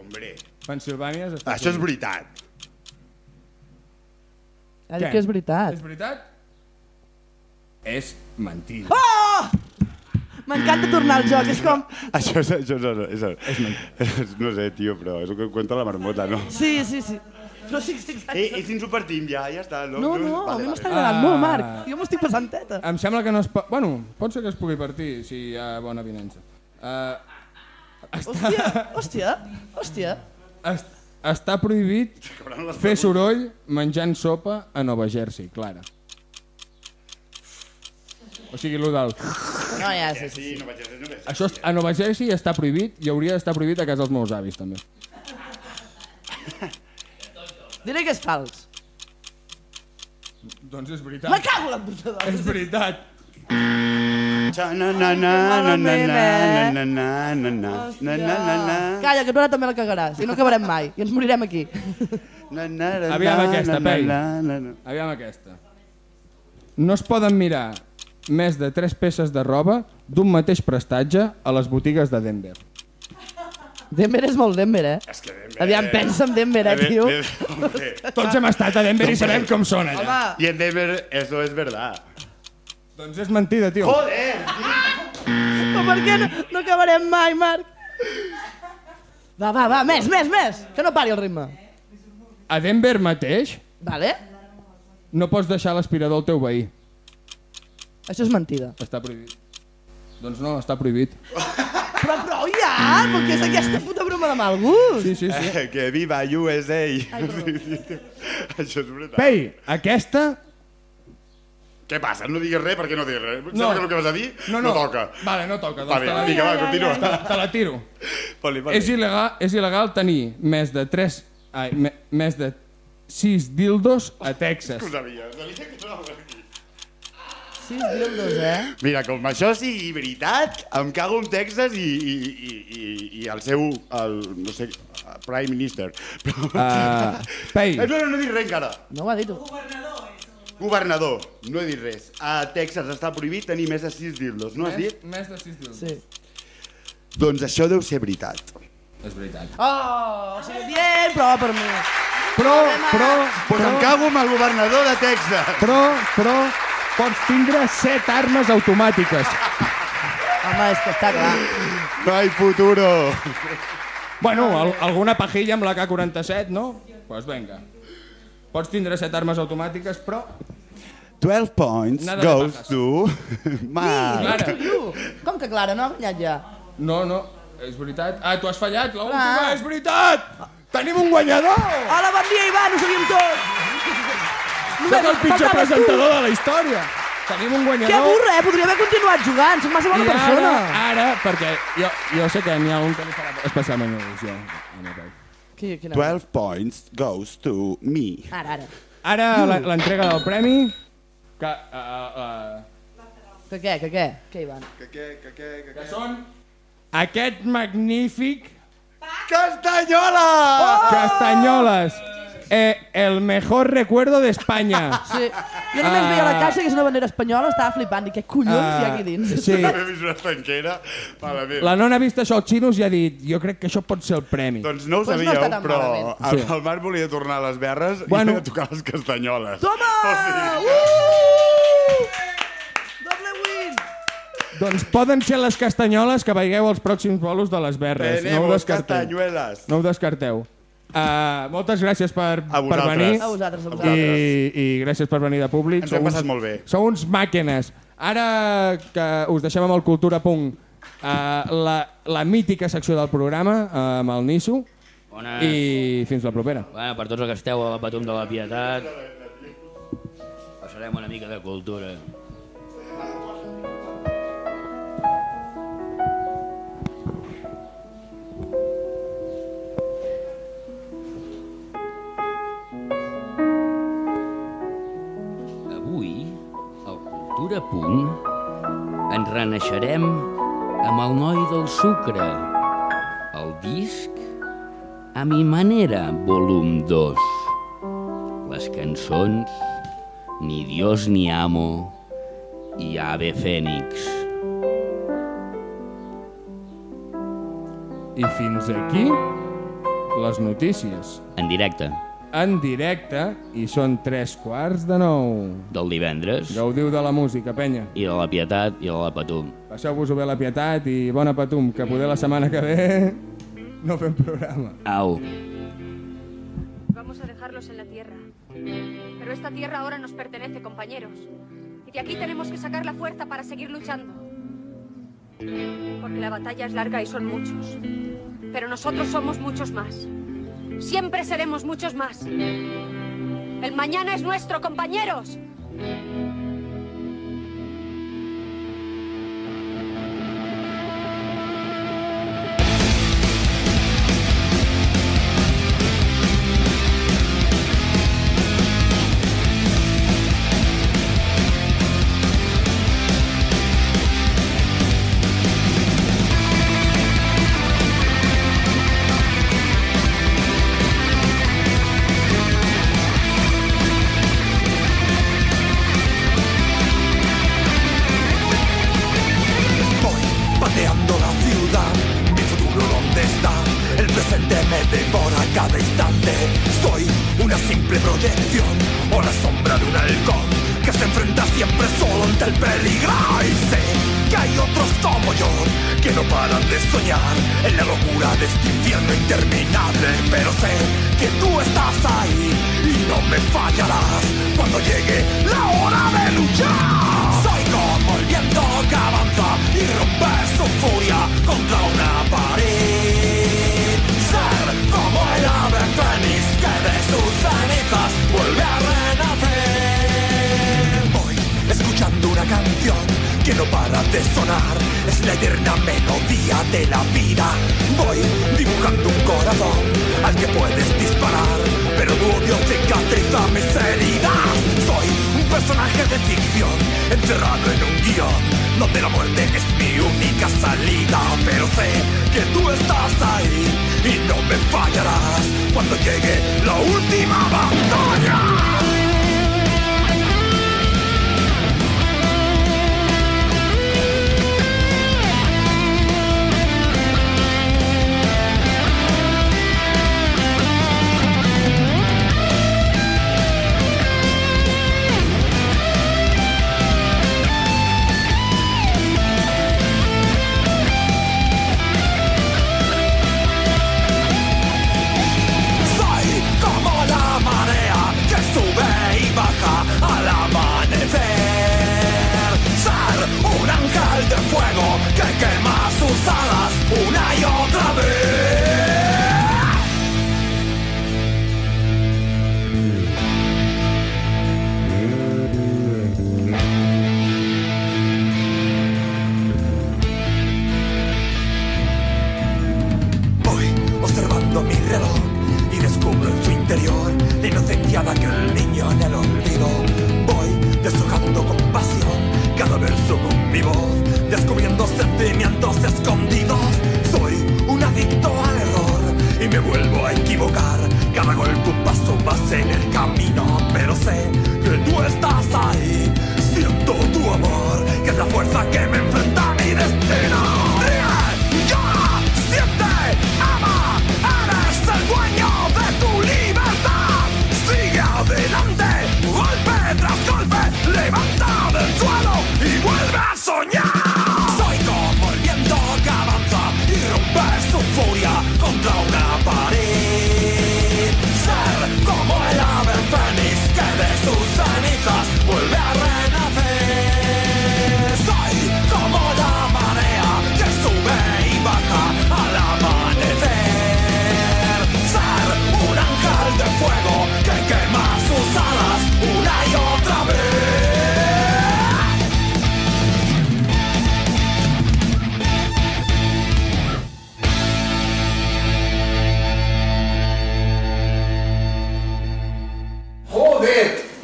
Hombre, Pensilvània és això és veritat. Ha dit que és veritat. És veritat? És mentida. Oh! M'encanta tornar al joc, és com... (laughs) Això és... Això és, és, és, no sé, tio, però és el que cuenta la marmota, no? Sí, sí, sí. Però sí, sí, exacte. I, i si ens ho partim ja, ja està. No, No, no, a mi vale, m'està vale. agradant Ah. molt, Marc. Jo m'ho estic passant teta. Em sembla que no es pot... Bueno, pot ser que es pugui partir si hi ha bona vinença. Uh, Hòstia, hòstia, hòstia. est està prohibit (laughs) fer soroll menjant sopa a Nova Jersey, Clara. O sigui, el del no, ja, sí, sí, sí. Això és- a Nova Jersey està prohibit i hauria d'estar prohibit a casa dels meus avis, també. Diré que és fals. Doncs és veritat. Me cago la puta d'or. És veritat. Calla, que tu ara també la cagaràs i no acabarem mai i ens morirem aquí. Aviam aquesta, Pei. Aviam aquesta. No es poden mirar més de tres peces de roba d'un mateix prestatge a les botigues de Denver. Denver és molt Denver, eh? És que Denver... Aviam, pensa en Denver, eh, tio. Tots hem estat a Denver i sabem com són allà. Home, Y en Denver eso es verdad. Doncs és mentida, tio. Joder! Però per què no, no acabarem mai, Marc? Va, va, va, més, més, més! Que no pari el ritme. A Denver mateix Vale? no pots deixar l'aspirador al teu veí. Això és mentida. Està prohibit. Doncs no, està prohibit. (laughs) Però prou ja, perquè és aquesta puta broma de mal gust. Sí, sí, sí. Eh, que viva USA! Ai. Això és brutal. Pei, aquesta... Què passa? No diguis res perquè no diguis res. No. Sembla que el que vas a dir No, no. toca. Vale, no toca. Va Doncs bé, te la, vinga, va, Te, continua. te la tiro. Poli, poli. És il·legal, és il·legal tenir més de 3... Ai, me, més de 6 dildos a Texas. Ho sabia, sabia que no. Sis dildos, eh? Mira, com això sigui veritat, em cago en Texas i, i, i, i, i el seu, el, no sé, Prime Minister. Però... Ah, Pei. Eh, no, no, no he dit res encara. No ho ha dit tu. Governador, no he dit res. A Texas està prohibit tenir més de 6 dildos, no has Més, dit? més de 6 dildos. Sí. Doncs això deu ser veritat. És veritat. Oh, o sigui, bien, prova per mi. Però, però, Pues em però, cago amb el governador de Texas. però, però, pots tindre 7 armes automàtiques. Home, és que està clar. No hay futuro. Bueno, al, alguna pajilla amb la K-47, no? Doncs pues venga. Pots tindre 7 armes automàtiques, però... 12 points Nada goes to Marc. Clara. You. Com que Clara no ha guanyat ja? No, no, és veritat. Ah, tu has fallat, l'última, és veritat! Tenim un guanyador! Hola, bon dia, Ivan, ho sabíem tot! Soc el pitjor faltaves presentador de la història. Tenim un guanyador. Que burra, eh? Podria haver continuat jugant, soc massa bona I persona. ara, ara, perquè jo, jo sé que n'hi ha un que li farà especialment il·lusió. a mi. Qui, quina? 12 points goes to me. Ara, ara. Ara la- l'entrega del premi, que, uh, uh, Que què, que què? Què, Ivan? Que què, que què, que que són aquest magnífic Castanyola! Castanyoles. Eh, el mejor recuerdo de España. (laughs) Sí. Jo només Ah. veia la caixa, que és una bandera espanyola, estava flipant. I què collons hi ha Ah, aquí dins? sí. (laughs) He vist una estanquera. Mare meva. La nona ha vist això als xinos i ha dit jo crec que això pot ser el premi. Doncs no ho Pues no sabíeu, tan però malament. el, Sí. el Marc volia tornar a les berres Bueno. i volia tocar les castanyoles. Toma! O sigui, Uh! Doble win! Doncs poden ser les castanyoles que veigueu als pròxims bolos de les berres. no ho Tenemos descarteu. No ho descarteu. Uh, moltes gràcies per, A per venir. A vosaltres, a I, vosaltres. I gràcies per venir de públic. Ens ho hem passat molt bé. Sou uns màquines. Ara que us deixem amb el Cultura Punk, uh, la, la mítica secció del programa uh, amb el Nisso Bones. i fins la propera. Bueno, per tots els que esteu a la Patum de la Pietat, passarem una mica de cultura. Avui, al Cultura Punt, ens renaixerem amb el noi del sucre, el disc a mi manera, volum 2. Les cançons Ni Dios ni amo i Ave Fénix. I fins aquí les notícies. En directe, En directe i són tres quarts de nou. del divendres, Gaudiu de la música, penya. i de la Pietat i de la Patum. Passeu-vos-ho bé la pietat i bona patum, que poder la setmana que ve (laughs) no fem programa. Au. Vamos a dejarlos en la tierra. Pero esta tierra ahora nos pertenece, compañeros. Y de aquí tenemos que sacar la fuerza para seguir luchando. Porque la batalla es larga y son muchos. Pero nosotros somos muchos más. Siempre seremos muchos más. El mañana es nuestro, compañeros.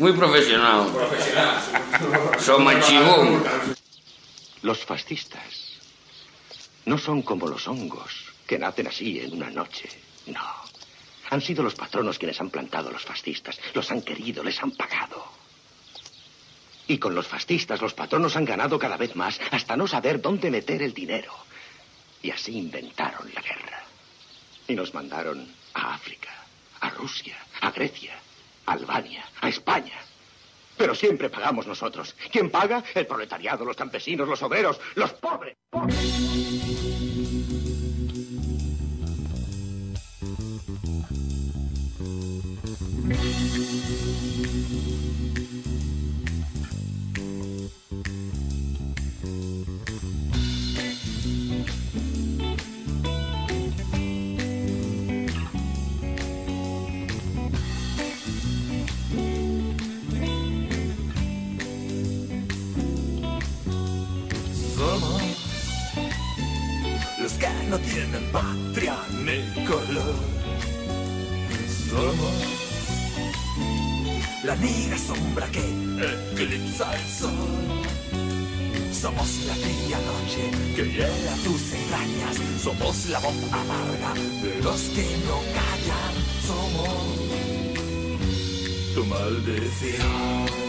Muy profesional. Profesional. Somachibón. Los fascistas no son como los hongos que nacen así en una noche. No. Han sido los patronos quienes han plantado a los fascistas. Los han querido, les han pagado. Y con los fascistas los patronos han ganado cada vez más hasta no saber dónde meter el dinero. Y así inventaron la guerra. Y nos mandaron A España. Pero siempre pagamos nosotros. ¿Quién paga? El proletariado, los campesinos, los obreros, los pobres. pobres. que no tienen patria ni color. Somos la negra sombra que eclipsa el sol. Somos la fría noche que llega a tus entrañas. Somos la voz amarga de los que no callan. Somos tu maldición.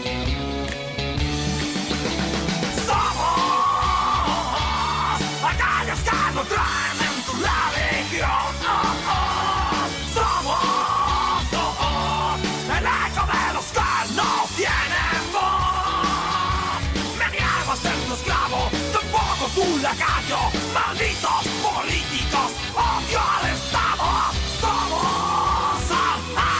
encontrarme en tu religión. Oh, oh. Somos oh, oh el eco de los que no tienen voz. Me niego a ser tu esclavo, tampoco tu lacayo. Malditos políticos, odio al Estado. Somos oh, oh.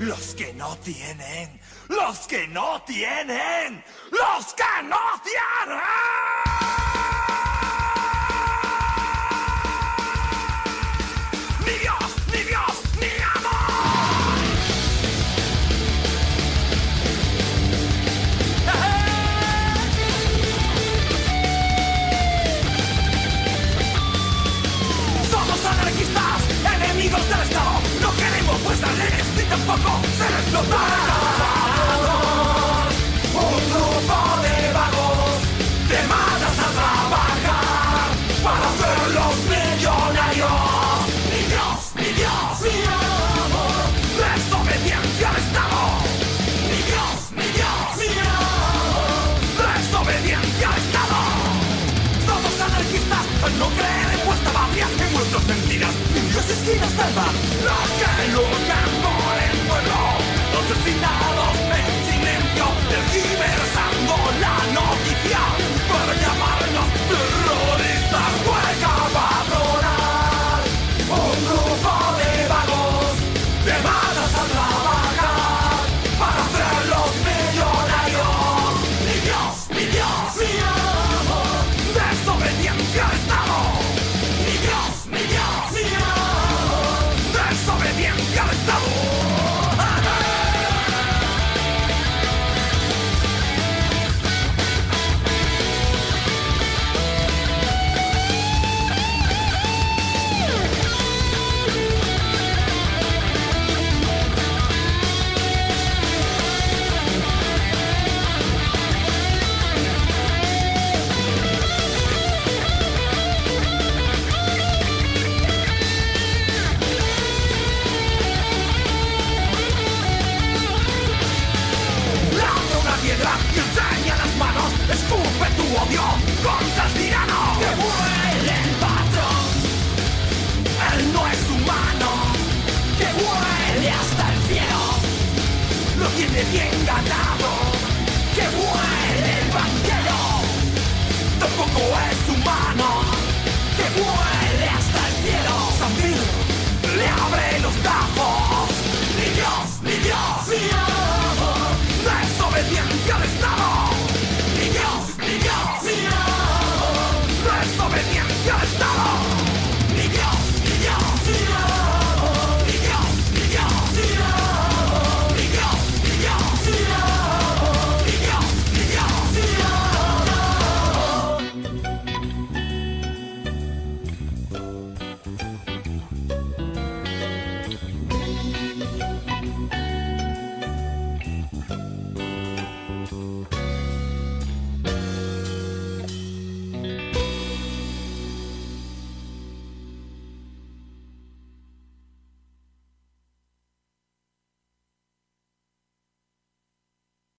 los que no tienen los que no tienen, los que no tienen. Ser explotados. Un grupo de vagos te mandas a trabajar para hacer los millonarios. Ni Dios, ni Dios, ni amor. Desobediencia al Estado. Ni Dios, ni Dios, ni amor. Desobediencia al Estado. Somos anarquistas al no creer en vuestra patria, en vuestras mentiras, en las esquinas del bar. Los que luchan los asesinados en silencio, tergiversando Lo